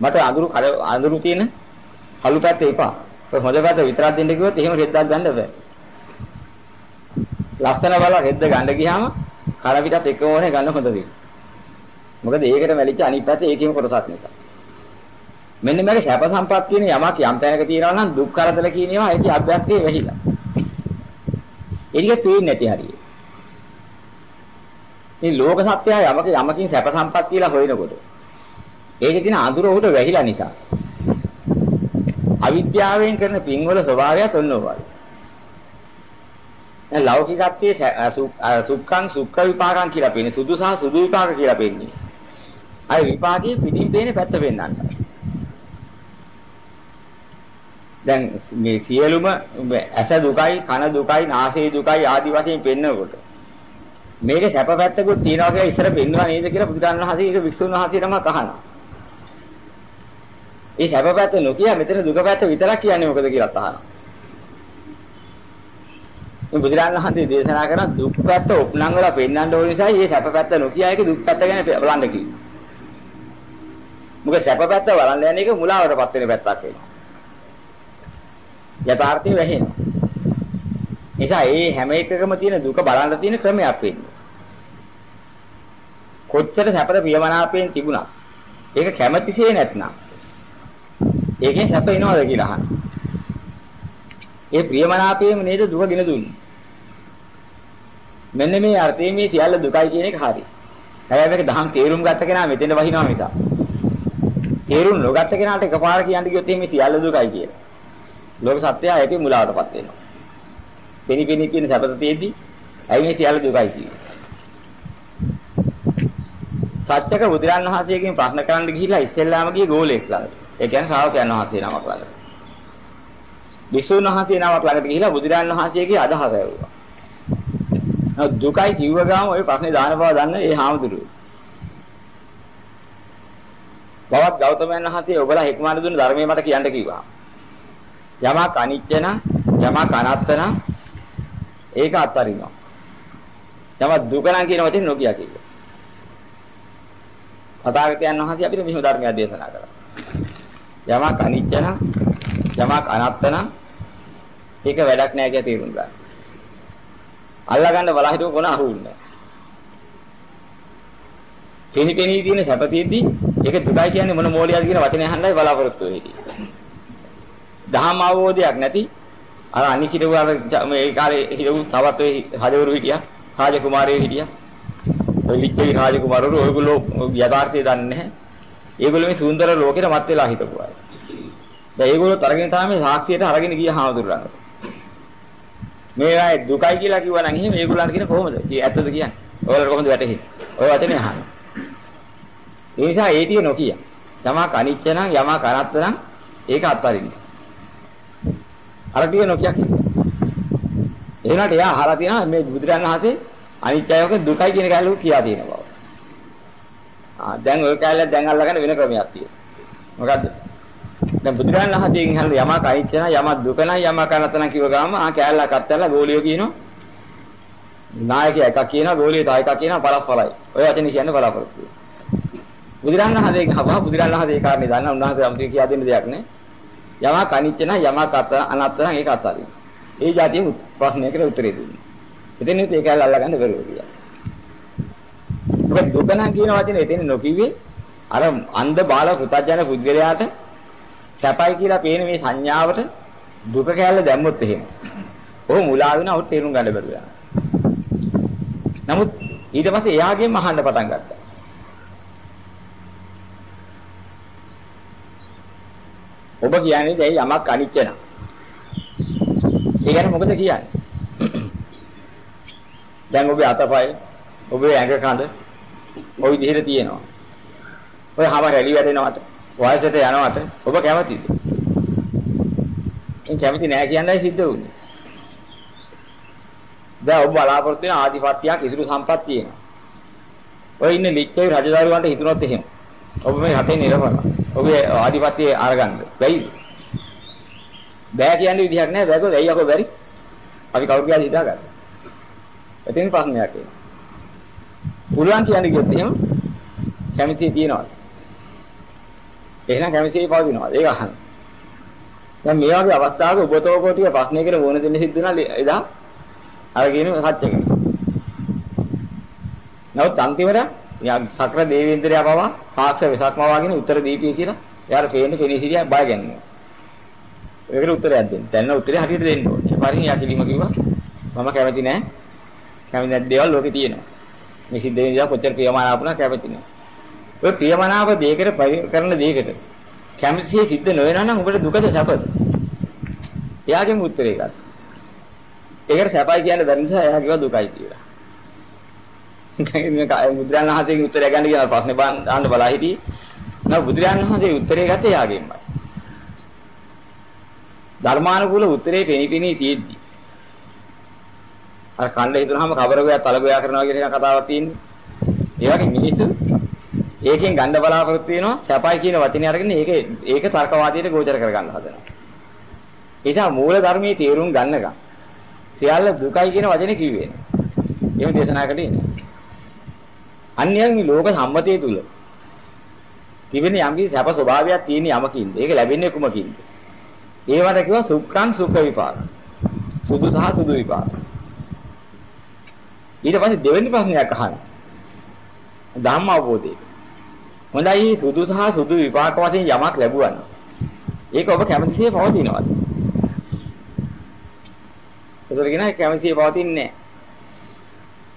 මට අඳුරු අඳුරු තියෙන කළු පැත්ත එපා. ඔය හොඳ පැත්ත විතරක් දෙන්න කිව්වොත් එහෙම රෙද්දක් ගන්න බෑ. ලස්සන බල රෙද්ද ගන්න ගියාම කන පිටත් එකම ඕනේ ගන්න හොඳ දෙයක්. මොකද ඒකට වැලිච්ච අනිත් පැත්ත ඒකේම කොටසක් නිසා. මෙන්න මේක සැප සම්පත් කියන යමක් යම් තැනක තියනවා නම් දුක් කරදර කියන ඒවා ඒකේ අභ්‍යක්තිය වෙහිලා. ඒක පේන්නේ නැති හරිය. මේ ලෝක සත්‍යය යමක යමකින් සැප සම්පත් කියලා හොයනකොට ඒකේ තියෙන අඳුර උඩ වැහිලා නිසා අවිද්‍යාවෙන් කරන පින්වල ස්වභාවයත් ඔන්නෝවයි. දැන් ලෞකිකත්වයේ සුක්ඛං සුක්ඛ විපාකං කියලා පෙන්නේ සුදු සහ සුදු විපාක කියලා පෙන්නේ. අය විපාකයේ පිටින් පේන්නේ පැත්ත පෙන්නන්නයි. දැන් මේ සියලුම ඇස දුකයි කන දුකයි නාසය දුකයි ආදි වශයෙන් පෙන්නකොට මේක සැප පැත්තකුත් තියනවා කියලා ඉස්සර පෙන්වනවා නේද කියලා බුදුරණන් වහන්සේ ඒක වික්ෂුන් වහන්සේටම අහනවා. ඒ සැප පැත්ත නොකිය මෙතන දුක පැත්ත විතරක් කියන්නේ මොකද කියලා අහනවා. මේ බුදුරණන් වහන්සේ දේශනා කරන දුක් පැත්ත උපනංගලා පෙන්වන්න ඕන නිසා මේ සැප පැත්ත නොකිය ඒක දුක් පැත්ත ගැන බලන්න කිව්වා. මොකද සැප පැත්ත බලන්න යන එක මුලාවටපත් වෙන පැත්තක් වෙනවා. යථාර්ථය වැහෙනවා. නිසා ඒ හැම එකකම තියෙන දුක බලන්න තියෙන ක්‍රමයක් වෙන්නේ. කොච්චර සැපට ප්‍රියමනාපයෙන් තිබුණා. ඒක කැමැතිසේ නැත්නම් ඒකෙන් සැප එනවද කියලා අහන්න. ඒ ප්‍රියමනාපයෙන් නේද දුක ගෙන දුන්නේ. මෙන්න මේ අර්ථයේ මේ සියල්ල දුකයි කියන එක හරි. හැබැයි මේක දහම් තේරුම් ගත්ත කෙනා මෙතෙන්ද වහිනවා මිස. තේරුම් නොගත්ත කෙනාට එකපාර කියන්න ගියොත් එහෙම සියල්ල දුකයි කියලා. ලෝක සත්‍යය ඇති මුලාවටපත් වෙනවා. පෙනි පෙනි කියන සැපත තියෙද්දි ඇයි මේ සියල්ල දුකයි කියන්නේ. සත්‍යක බුදුරන් වහන්සේගෙන් ප්‍රශ්න කරන්න ගිහිල්ලා ඉස්සෙල්ලාම ගියේ ගෝලෙක් ළඟට. ඒ කියන්නේ ශ්‍රාවකයන් වහන්සේ නමක් ළඟට. විසුණු වහන්සේ නමක් ළඟට ගිහිල්ලා බුදුරන් වහන්සේගේ අදහස ඇහුවා. දුකයි කිව්ව ගාම ওই ප්‍රශ්නේ දාන බව දන්න ඒ හාමුදුරුවෝ. බවත් ගෞතමයන් වහන්සේ ඔබලා හික්මන දුන්න ධර්මයේ මට කියන්න කිව්වා. යමක් අනිත්‍ය නම් යමක් අනාත්ම නම් ඒක අත්හරිනවා. යමක් දුක නම් කියන වචනේ නොකිය කිව්වා. තථාගතයන් වහන්සේ අපිට මෙහෙම ධර්මයක් දේශනා කළා. යමක් අනිත්‍ය නම් යමක් අනාත්ම නම් ඒක වැඩක් නෑ කියලා තේරුම් ගන්න. අල්ලා ගන්න බලා හිටුව කොන අහුන්නේ. කෙනි කෙනි තියෙන සැපතියෙද්දි ඒක දුකයි කියන්නේ මොන මෝලියද කියන වචනේ අහන්නයි බලාපොරොත්තු වෙන්නේ. දහම් අවබෝධයක් නැති අර අනිකිරව අර මේ කාලේ හිටපු තවත් ඔය රජවරු හිටියා, රාජ කුමාරයෝ හිටියා. ඔය ලිච්ඡවි රාජ කුමාරවරු ඔයගොල්ලෝ යථාර්ථය දන්නේ නැහැ. ඒගොල්ලෝ මේ සුන්දර ලෝකෙට මත් වෙලා හිටපු අය. දැන් ඒගොල්ලෝ තරගෙන තමයි සාක්ෂියට අරගෙන ගිය හාමුදුරුවෝ. මේ අය දුකයි කියලා කිව්වා නම් එහෙම ඒගොල්ලන්ට කියන කොහොමද? ඇත්තද කියන්නේ? ඔයාලට කොහොමද වැටහෙන්නේ? ඔය වචනේ අහන්න. ඒ නිසා ඒ ටික නොකිය. යමක් අනිච්ච නම් යමක් අනත්ත නම් ඒක අත්හරින්න. අර ටික නොකිය කිව්වා. එහෙමකට එයා අහලා තියෙනවා මේ බුදුරජාණන් වහන්සේ අනිත්‍යයක දුකයි කියන කැලේ කියා තියෙන බව. ආ දැන් ඔය කැලේ දැන් අල්ලගෙන වෙන ක්‍රමයක් තියෙනවා. මොකද්ද? දැන් බුදුරජාණන් වහන්සේගෙන් අහන යමක් අනිත්‍ය නම් යමක් දුක නම් යමක් අනත්ත නම් කිව්ව ගාම ආ කැලලක් අත්තලා ගෝලියෝ කියනවා. නායකයා එකක් කියනවා ගෝලියෝ තව එකක් කියනවා පරස්පරයි. ඔය වචනේ කියන්නේ බලාපොරොත්තු වෙනවා. බුදුරන් වහන්සේ ගහපුවා බුදුරන් වහන්සේ ඒ කාරණේ දන්නා උන්වහන්සේ අමුතු කියා දෙන්න දෙයක් නෑ. යමක් අනිත්‍ය නම් යමක් අත අනත්ත නම් ඒක අතාරින්න. ඒ જાතිය ප්‍රශ්නයකට උත්තරේ දුන්නා. එතන ඉතින් ඒක අල්ලගන්න බැරුව ගියා. ඔබ දුක නම් කියන වචනේ එතන නොකියුවේ අර අන්ධ බාල පුතඥ පුද්ගලයාට සැපයි කියලා පේන මේ සංඥාවට දුක කැලල දැම්මොත් එහෙම. ඔහු මුලා වෙන අවුත් තේරුම් ගන්න බැරුව යනවා. නමුත් ඊට පස්සේ එයාගෙන් අහන්න පටන් ගත්තා. ඔබ කියන්නේ දැන් යමක් අනිච්ච නම්. ඒ කියන්නේ මොකද කියන්නේ? දැන් ඔබේ අතපය, ඔබේ ඇඟ කඳ ওই විදිහට තියෙනවා. ඔය හැම රැලි වැටෙනවට, වයසට යනවට ඔබ කැමතිද? එන් කැමති නෑ කියන්නයි සිද්ධ වුනේ. දැන් ඔබ බලාපොරොත්තු වෙන ආධිපත්‍යයක් ඉදිරි සම්පත් තියෙනවා. ඔය ඉන්නේ ලිච්ඡවි රජදරුවන්ට හිතුනොත් එහෙම. ඔබ මේ රටේ නිරපලා. ඔබේ ආධිපත්‍ය අරගන්න. බැයිද? බෑ කියන්නේ විදිහක් නෑ. බෑකෝ වෙයි යකෝ බැරි. අපි කවුරු කියලා හිතාගන්න. එතෙන් ප්‍රශ්නයක් එනවා. පුළුවන් කියන්නේ කිව්වොත් එහෙම කැමැති තියනවා. එහෙනම් කැමැති පවතිනවා. ඒක අහන්න. දැන් මේ වගේ අවස්ථාවක ඔබතෝකෝ ටික ප්‍රශ්නයකට වුණ දෙන්න සිද්ධ වුණා එදා. අර කියන සත්‍යක. නමුත් අන්තිමට යා සක්‍ර දේවේන්ද්‍රයා පවා සාක්ෂ වෙසක්ම වාගෙන උත්තර දීපිය කියලා එයාට පේන්නේ කෙනෙක් හිටියා බය ගන්නවා. ඒකට උත්තරයක් දෙන්න. දැන් උත්තරේ හරියට දෙන්න ඕනේ. පරිණ යකිලිම කිව්වා මම කැමති නෑ. කැමති නැත් දේවල් ලෝකේ තියෙනවා. මේ සිද්ධ වෙන දා කොච්චර ප්‍රියමනාප වුණා කැමති නෑ. ඔය ප්‍රියමනාප දෙයකට කරන දෙයකට කැමතිසිය සිද්ධ නොවෙනා නම් ඔබට දුකද සැපද? එයාගෙම උත්තරේ ගන්න. ඒකට සැපයි කියන දැන නිසා එයා කිව්වා දුකයි කියලා. මේ බුදුරන් වහන්සේගෙන් උත්තරය ගන්න කියන ප්‍රශ්නේ දාන්න බලා හිටියේ. නෑ බුදුරන් වහන්සේ උත්තරේ ගත්තේ යාගෙන්මයි. ධර්මානුකූල උත්තරේ පෙනිපෙනී තියෙද්දි. අර කණ්ඩ හිතුනහම කබරගෝයා තලගෝයා කරනවා කියන කතාවක් තියෙන්නේ. ඒ වගේ මිනිස්සු ඒකෙන් ගන්න බලාපොරොත්තු වෙනවා සැපයි කියන වචනේ අරගෙන ඒක ඒක තර්කවාදයට ගෝචර කරගන්න හදනවා. ඒ නිසා මූල ධර්මයේ තේරුම් ගන්නකම් සියල්ල දුකයි කියන වචනේ කිව්වේ නෑ. එහෙම දේශනා කළේ නෑ. අන්‍යයන් මේ ලෝක සම්මතයේ තුල තිබෙන යම්කි සැප ස්වභාවයක් තියෙන යමකින්ද? ඒක ලැබෙන්නේ කුමකින්ද? ඒවට කිව්වා සුඛං සුඛ විපාක. සුදු සහ සුදු විපාක. ඊට පස්සේ දෙවෙනි ප්‍රශ්නයක් අහන්න. ධම්ම අවබෝධය. හොඳයි සුදු සහ සුදු විපාක වශයෙන් යමක් ලැබුවා නම් ඒක ඔබ කැමතිසේ පවතිනවද? ඒතර කියන කැමතිසේ පවතින්නේ නැහැ.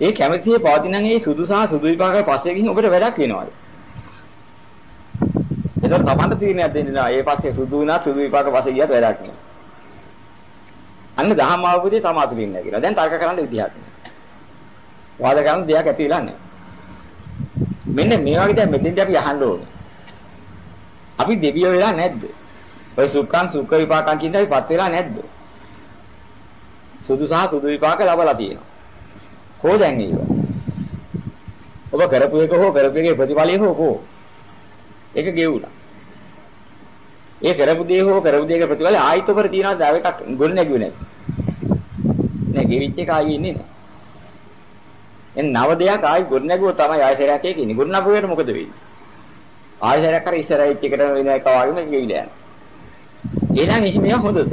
ඒ කැමැතියේ පවතිනන් ඒ සුදු සහ සුදු විපාක පස්සේ ගිහින් ඔබට වැඩක් වෙනවද? ඒතර තමන්ට තීරණයක් දෙන්න නෑ. ඒ පස්සේ සුදු වුණා සුදු විපාක පස්සේ ගියත් වැඩක් නෑ. අන්න දහම අවබෝධය තමා තුළින් නෑ කියලා. දැන් තර්ක කරන්න විදිහක් නෑ. වාද කරන්න දෙයක් ඇති වෙලා නෑ. මෙන්න මේ වගේ දැන් මෙතෙන්දී අපි අහන්න ඕනේ. අපි දෙවියෝ වෙලා නැද්ද? ඔය සුඛං සුඛ විපාකං කියන දේ පත් වෙලා නැද්ද? සුදු සහ සුදු විපාක ලබලා තියෙනවා. කෝ දැන් ඒවා? ඔබ කරපු එක හෝ කරපු එකේ ප්‍රතිඵලය හෝ කෝ? ඒක ගෙවුණා. ඒ කරපු දේ හෝ කරපු දේක ප්‍රතිඵලය ආයිත් උපර තියනවා දැව එකක් ගොඩ නැගුවේ නැති. නෑ ගෙවිච්ච එක ආයේ ඉන්නේ නෑ. එන් නව දෙයක් ආයි ගොඩ නැගුවොත් තමයි ආයතරයක් ඒක ඉන්නේ. ගොඩ නැගුවේට මොකද වෙන්නේ? ආයතරයක් අර ඉස්සරහ ඉච්ච එකට වෙන එක වගේම ගෙවිලා යනවා. එහෙනම් එහි මෙයා හොඳද?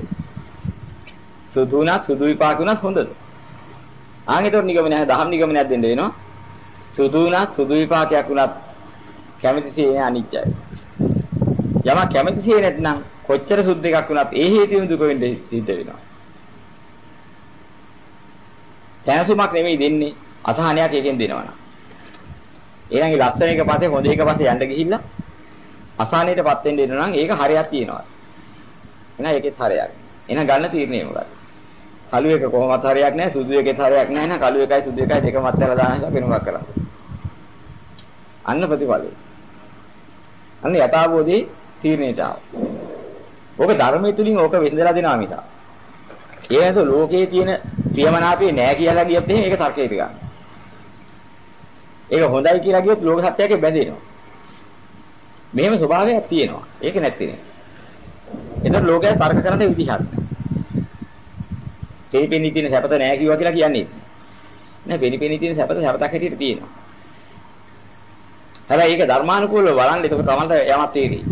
සුදු උනත් සුදු විපාක උනත් හොඳද? ආන්ගේතොර නිගමනය දහම් නිගමනයක් දෙන්න වෙනවා. සුදු උනත් සුදු විපාකයක් උනත් කැමැතිසේ අනිත්‍යයි. යමක් කැමැතිසේ නැත්නම් කොච්චර සුදු එකක් වුණත් ඒ හේතුවෙන් දුක වෙන්න සිද්ධ වෙනවා. තැනසුමක් නෙමෙයි දෙන්නේ අසහනයක් එකෙන් දෙනවනම්. එහෙනම් ඒ ලස්සන එක පස්සේ හොඳ එක පස්සේ යන්න ගිහිල්ලා අසහනයටපත් වෙන්න එනවා නම් ඒක හරයක් තියෙනවා. එහෙනම් ඒකෙත් හරයක්. එහෙනම් ගන්න තීරණය මොකක්ද? කළු එක කොහොමවත් හරයක් නැහැ සුදු එකෙත් හරයක් නැහැ නේද? කළු එකයි සුදු එකයි දෙකම අත්හැරලා දාන නිසා වෙනමක් කරන්නේ. අන්න ප්‍රතිඵලය. අන්න යථාභෝධී තීරණයට ආවා. ඕක ධර්මයේ තුලින් ඕක වෙන්දලා දෙනවා මිස. ඒ නේද ලෝකයේ තියෙන ප්‍රියමනාපේ නෑ කියලා ගියත් එහෙනම් ඒක තර්කයට ගන්න. ඒක හොඳයි කියලා ගියොත් ලෝක සත්‍යයේ බැඳෙනවා. මෙහෙම ස්වභාවයක් තියෙනවා. ඒක නැති නේ. එතකොට ලෝකයා තර්ක කරන විදිහක්. පෙනිපෙනි තියෙන සැපත නෑ කිව්වා කියලා කියන්නේ. නෑ පෙනිපෙනි තියෙන සැපත සැපතක් හැටියට තියෙනවා. හැබැයි ඒක ධර්මානුකූලව බලන්න ඒක තමන්ට යමක් තේරෙයි.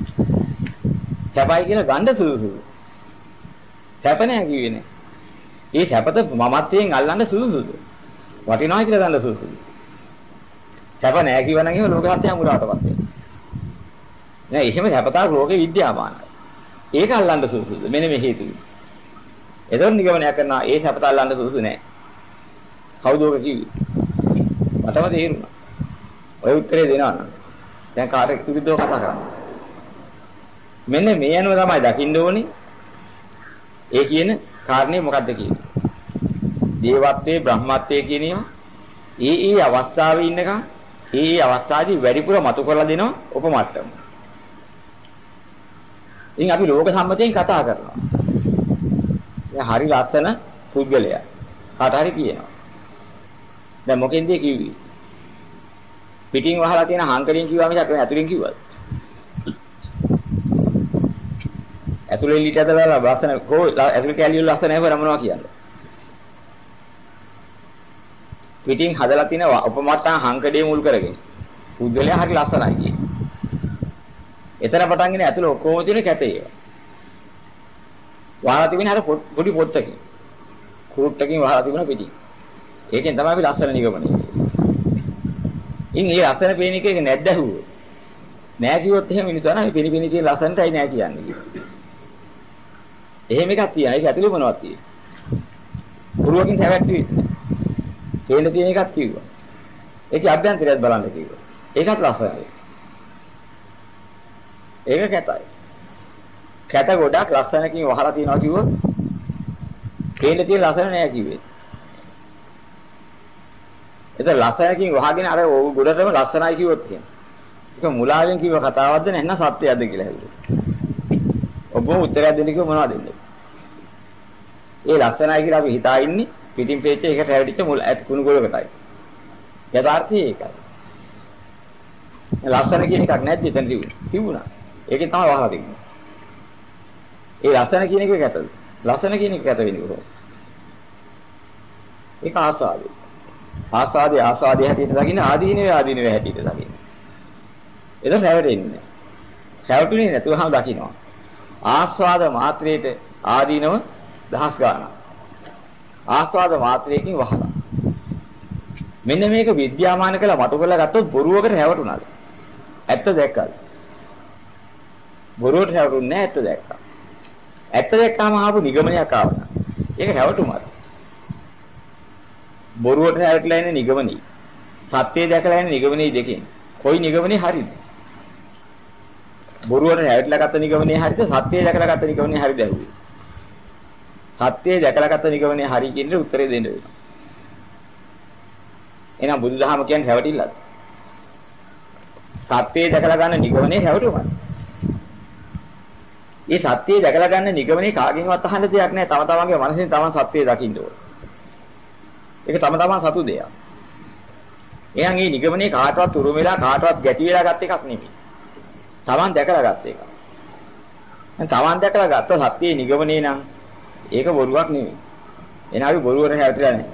සැපයි කියන ගණ්ඩ සුදුසු. සැප නෑ කිව්වේ නේ. ඒ සැපත මමත්වයෙන් අල්ලන්න සුදුසුද? වටිනවා කියලා ගන්න සුදුසුද? සැප නෑ කිව්වනම් එහෙම ලෝක සත්‍යය මුලාටපත් වෙනවා. නෑ එහෙම සැපතාවක් ලෝකේ විද්‍යාමානයි. ඒක අල්ලන්න සුදුසුද? මෙන්න මේ හේතුව. එතකොට නිගමනය කරනවා ඒ සැපත අල්ලන්න සුදුසු නෑ. කවුද ඔක කිව්වේ? මටම තේරුණා. ඔය උත්තරේ දෙනවා නම් දැන් කාටද විරුද්ධව කතා කරන්නේ? මෙන්න මේ අනුව තමයි දකින්න ඕනේ. ඒ කියන කාරණේ මොකද්ද කියන්නේ? දේවත්වයේ බ්‍රහ්මත්වයේ කියන ඒවා ඒ ඒ අවස්ථාවේ ඉන්නකම් ඒ ඒ අවස්ථාවේදී වැඩිපුර මතු කරලා දෙනවා උපමට්ටම. ඉතින් අපි ලෝක සම්මතයෙන් කතා කරනවා. දැන් හරි ලස්සන පුද්ගලයා. කාට හරි කියනවා. දැන් මොකෙන්ද කිව්වේ? පිටින් වහලා තියෙන හංකරින් කිව්වා මිසක් ඇතුලෙන් කිව්වද? ඇතුලේ ලිට ඇදලා ලස්සන කෝ ඇතුලේ කැලිය වල ලස්සන නැව මොනවා කියන්නේ? පිටින් හදලා තියෙන උපමට්ටම් හංකඩේ මුල් කරගෙන. පුද්ගලයා හරි ලස්සනයි කියන්නේ. එතන පටන් ගෙන ඇතුලේ ඔක්කොම තියෙන කැතේ. වහලා තිබෙන අර පොඩි පොත්තකින්. කුරුට්ටකින් වහලා තිබුණ පිටින්. ඒකෙන් තමයි අපි ලස්සන නිගමනය. ඉන් ඒ ලස්සන පේන එක නැද්ද ඇහුවෝ. නෑ කිව්වොත් එහෙම මිනිස්සු අනේ පිනි පිනි තියෙන ලස්සනටයි නෑ කියන්නේ කිව්වා. එහෙම එකක් තියෙනවා. ඒක ඇතුලේ මොනවද තියෙන්නේ? පුරුවකින් හැවැත්වි. තේන්න තියෙන එකක් කිව්වා. ඒකේ අභ්‍යන්තරයත් බලන්න කිව්වා. ඒකත් ලස්සනයි. ඒක කැතයි. කැත ගොඩක් ලස්සනකින් වහලා තියනවා කිව්වොත් තේන්න තියෙන ලස්සන නෑ කිව්වේ. එතන ලස්සනකින් වහගෙන අර ගොඩටම ලස්සනයි කිව්වොත් එහෙම. ඒක මුලාවෙන් කිව්ව කතාවක්ද නැත්නම් සත්‍යයක්ද කියලා හැදුවා. ඔබ උත්තරයක් දෙන්න කිව්ව මොනවද දෙන්නේ? ඒ ලස්සනයි කියලා අපි හිතා ඉන්නේ පිටින් පේච්ච එකට හැවිච්ච මුල කුණු ගොලකටයි. යථාර්ථය ඒකයි. ලස්සන කියන එකක් නැද්ද එතන තිබුණා. ඒකෙන් තමයි වහලා තිබුණේ. ඒ ලස්සන කියන එක කැතද? ලස්සන කියන එක කැත වෙන්නේ කොහොමද? ඒක ආසාවයි. ආසාදී ආසාදී හැටියට දකින්න ආදීනවේ ආදීනවේ හැටියට දකින්න. ඒක රැවටෙන්නේ. රැවටුනේ නැතුවම දකින්නවා. ආස්වාද මාත්‍රයේට ආදීනව දහස් ගාණක්. ආස්වාද මාත්‍රයකින් වහලා. මෙන්න මේක විද්‍යාමාන කළා මතු කරලා ගත්තොත් බොරුවකට රැවටුණාද? ඇත්ත දැක්කද? බොරුවට රැවටුන්නේ නැහැ ඇත්ත දැක්කා. ඇත්ත දැක්කාම ආපු නිගමනයක් ආවද? ඒක රැවටුමක්. බොරුවට රැවටලා ඉන්නේ නිගමනයි. සත්‍යය දැකලා ඉන්නේ නිගමනයි දෙකෙන්. කොයි නිගමනේ හරිද? බොරුවට හැවටලා ගත්ත නිගමනේ හරිද සත්‍යය දැකලා ගත්ත නිගමනේ හරිද ඇහුවේ. සත්‍යය දැකලා ගත්ත නිගමනේ හරි කියන උත්තරේ දෙන්න වෙනවා. එහෙනම් බුදුදහම කියන්නේ හැවටිල්ලද? සත්‍යය දැකලා ගන්න නිගමනේ හැවටුමයි. මේ සත්‍යය දැකලා ගන්න නිගමනේ කාගෙන්වත් අහන්න දෙයක් නැහැ. තම තමන්ගේ මනසෙන් තමන් සත්‍යය දකින්න ඕන. ඒක තම තමන් සතු දෙයක්. එහෙනම් මේ නිගමනේ කාටවත් උරුම වෙලා කාටවත් ගැටි වෙලා ගත් එකක් නෙමෙයි. තමන් දැකලා ගත්ත එකක්. දැන් තමන් දැකලා ගත්ත සත්‍යයේ නිගමනේ නම් ඒක බොරුවක් නෙමෙයි. එහෙනම් අපි බොරුවට හැවටිලා නැහැ.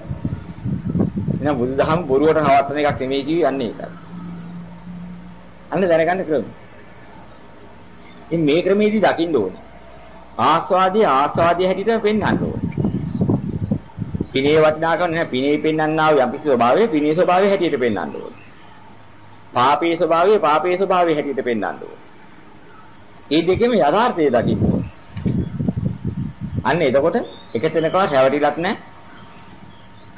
එහෙනම් බුදුදහම බොරුවට නවත්තන එකක් නෙමෙයි කිව්වේ යන්නේ ඒකයි. අන්න දැනගන්න ක්‍රම. ඉතින් මේ ක්‍රමයේදී දකින්න ඕනේ. ආස්වාදී ආස්වාදී හැටියට පෙන්වන්න ඕනේ. පිනේ වටිනාකම නැහැ පිනේ පෙන්වන්නා වූ යම්කිසි ස්වභාවයේ පිනේ ස්වභාවය හැටියට පෙන්වන්න ඕනේ. පාපේ ස්වභාවය පාපේ ස්වභාවය හැටියට පෙන්වන්න ඕනේ. මේ දෙකෙම යථාර්ථය දකින්න ඕනේ. අන්න එතකොට එක තැනකවත් හැවටිලක් නැහැ.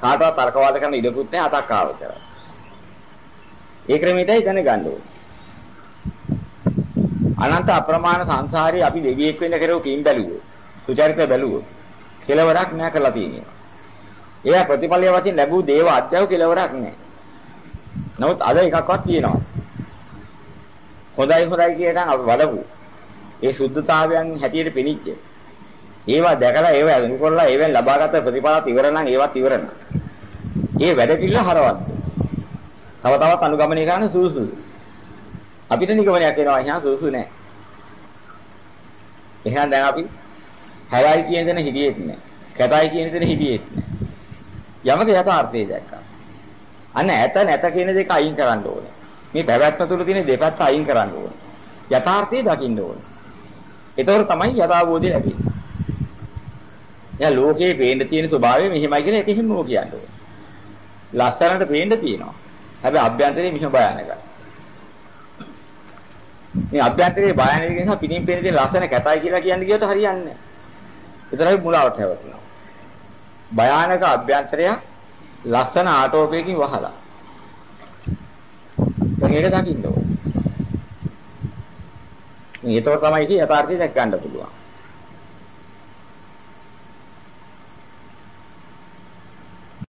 කාටවත් තර්කවාද කරන්න ඉඩකුත් නැහැ අතක් ආව කරා. ඒ ක්‍රමයටයි දැනගන්න ඕනේ. අනන්ත අප්‍රමාණ සංසාරේ අපි දෙවියෙක් වෙන්න කරව කීම් බැලුවෝ. සුචරිත බැලුවෝ. කෙලවරක් නැහැ කරලා තියෙනවා. එයා ප්‍රතිඵලය වශයෙන් ලැබූ දේව අධ්‍යව කෙලවරක් නැහැ. නමුත් අද එකක්වත් තියෙනවා. හොඳයි හොඳයි කියන අපි වඩපු. ඒ සුද්ධතාවයන් හැටියට පෙනිච්ච. ඒවා දැකලා ඒවා අඳු කරලා ඒවෙන් ලබාගත ප්‍රතිඵලات ඉවර නම් ඒවත් ඉවර නම්. ඒ වැඩ පිළිල හරවත්. තව තවත් අනුගමනය කරන්න සුසුසු. අපිට නිගමනයක් එනවා එහෙනම් සුසු නෑ. එහෙනම් දැන් අපි හැරයි කියන දේ හිටියෙත් නෑ. කැතයි කියන දේ හිටියෙත් නෑ. යමක යථාර්ථය දැක්කා. අන්න ඇත නැත කියන දෙක අයින් කරන්න ඕනේ. මේ පැවැත්ම තුළ තියෙන දෙපැත්ත අයින් කරන්න ඕනේ. යථාර්ථය දකින්න ඕනේ. ඒතකොට තමයි යථාබෝධය ලැබෙන්නේ. එයා ලෝකේ පේන්න තියෙන ස්වභාවය මෙහෙමයි කියලා ඒක හිම්මෝ කියන්නේ. ලස්සනට පේන්න තියෙනවා. හැබැයි අභ්‍යන්තරේ මෙහෙම භයානකයි. මේ අභ්‍යන්තරයේ භයානක නිසා පිටින් පේන දේ ලස්සන කැතයි කියලා කියන්නේ කියොත් හරියන්නේ නැහැ. ඒතරයි මුලාවට හැවටෙනවා. භයානක අභ්‍යන්තරය ලස්සන ආටෝපයකින් වහලා. දැන් ඒක දකින්න ඕනේ. මේක තමයි ඉතින් යථාර්ථය දැක් ගන්න පුළුවන්.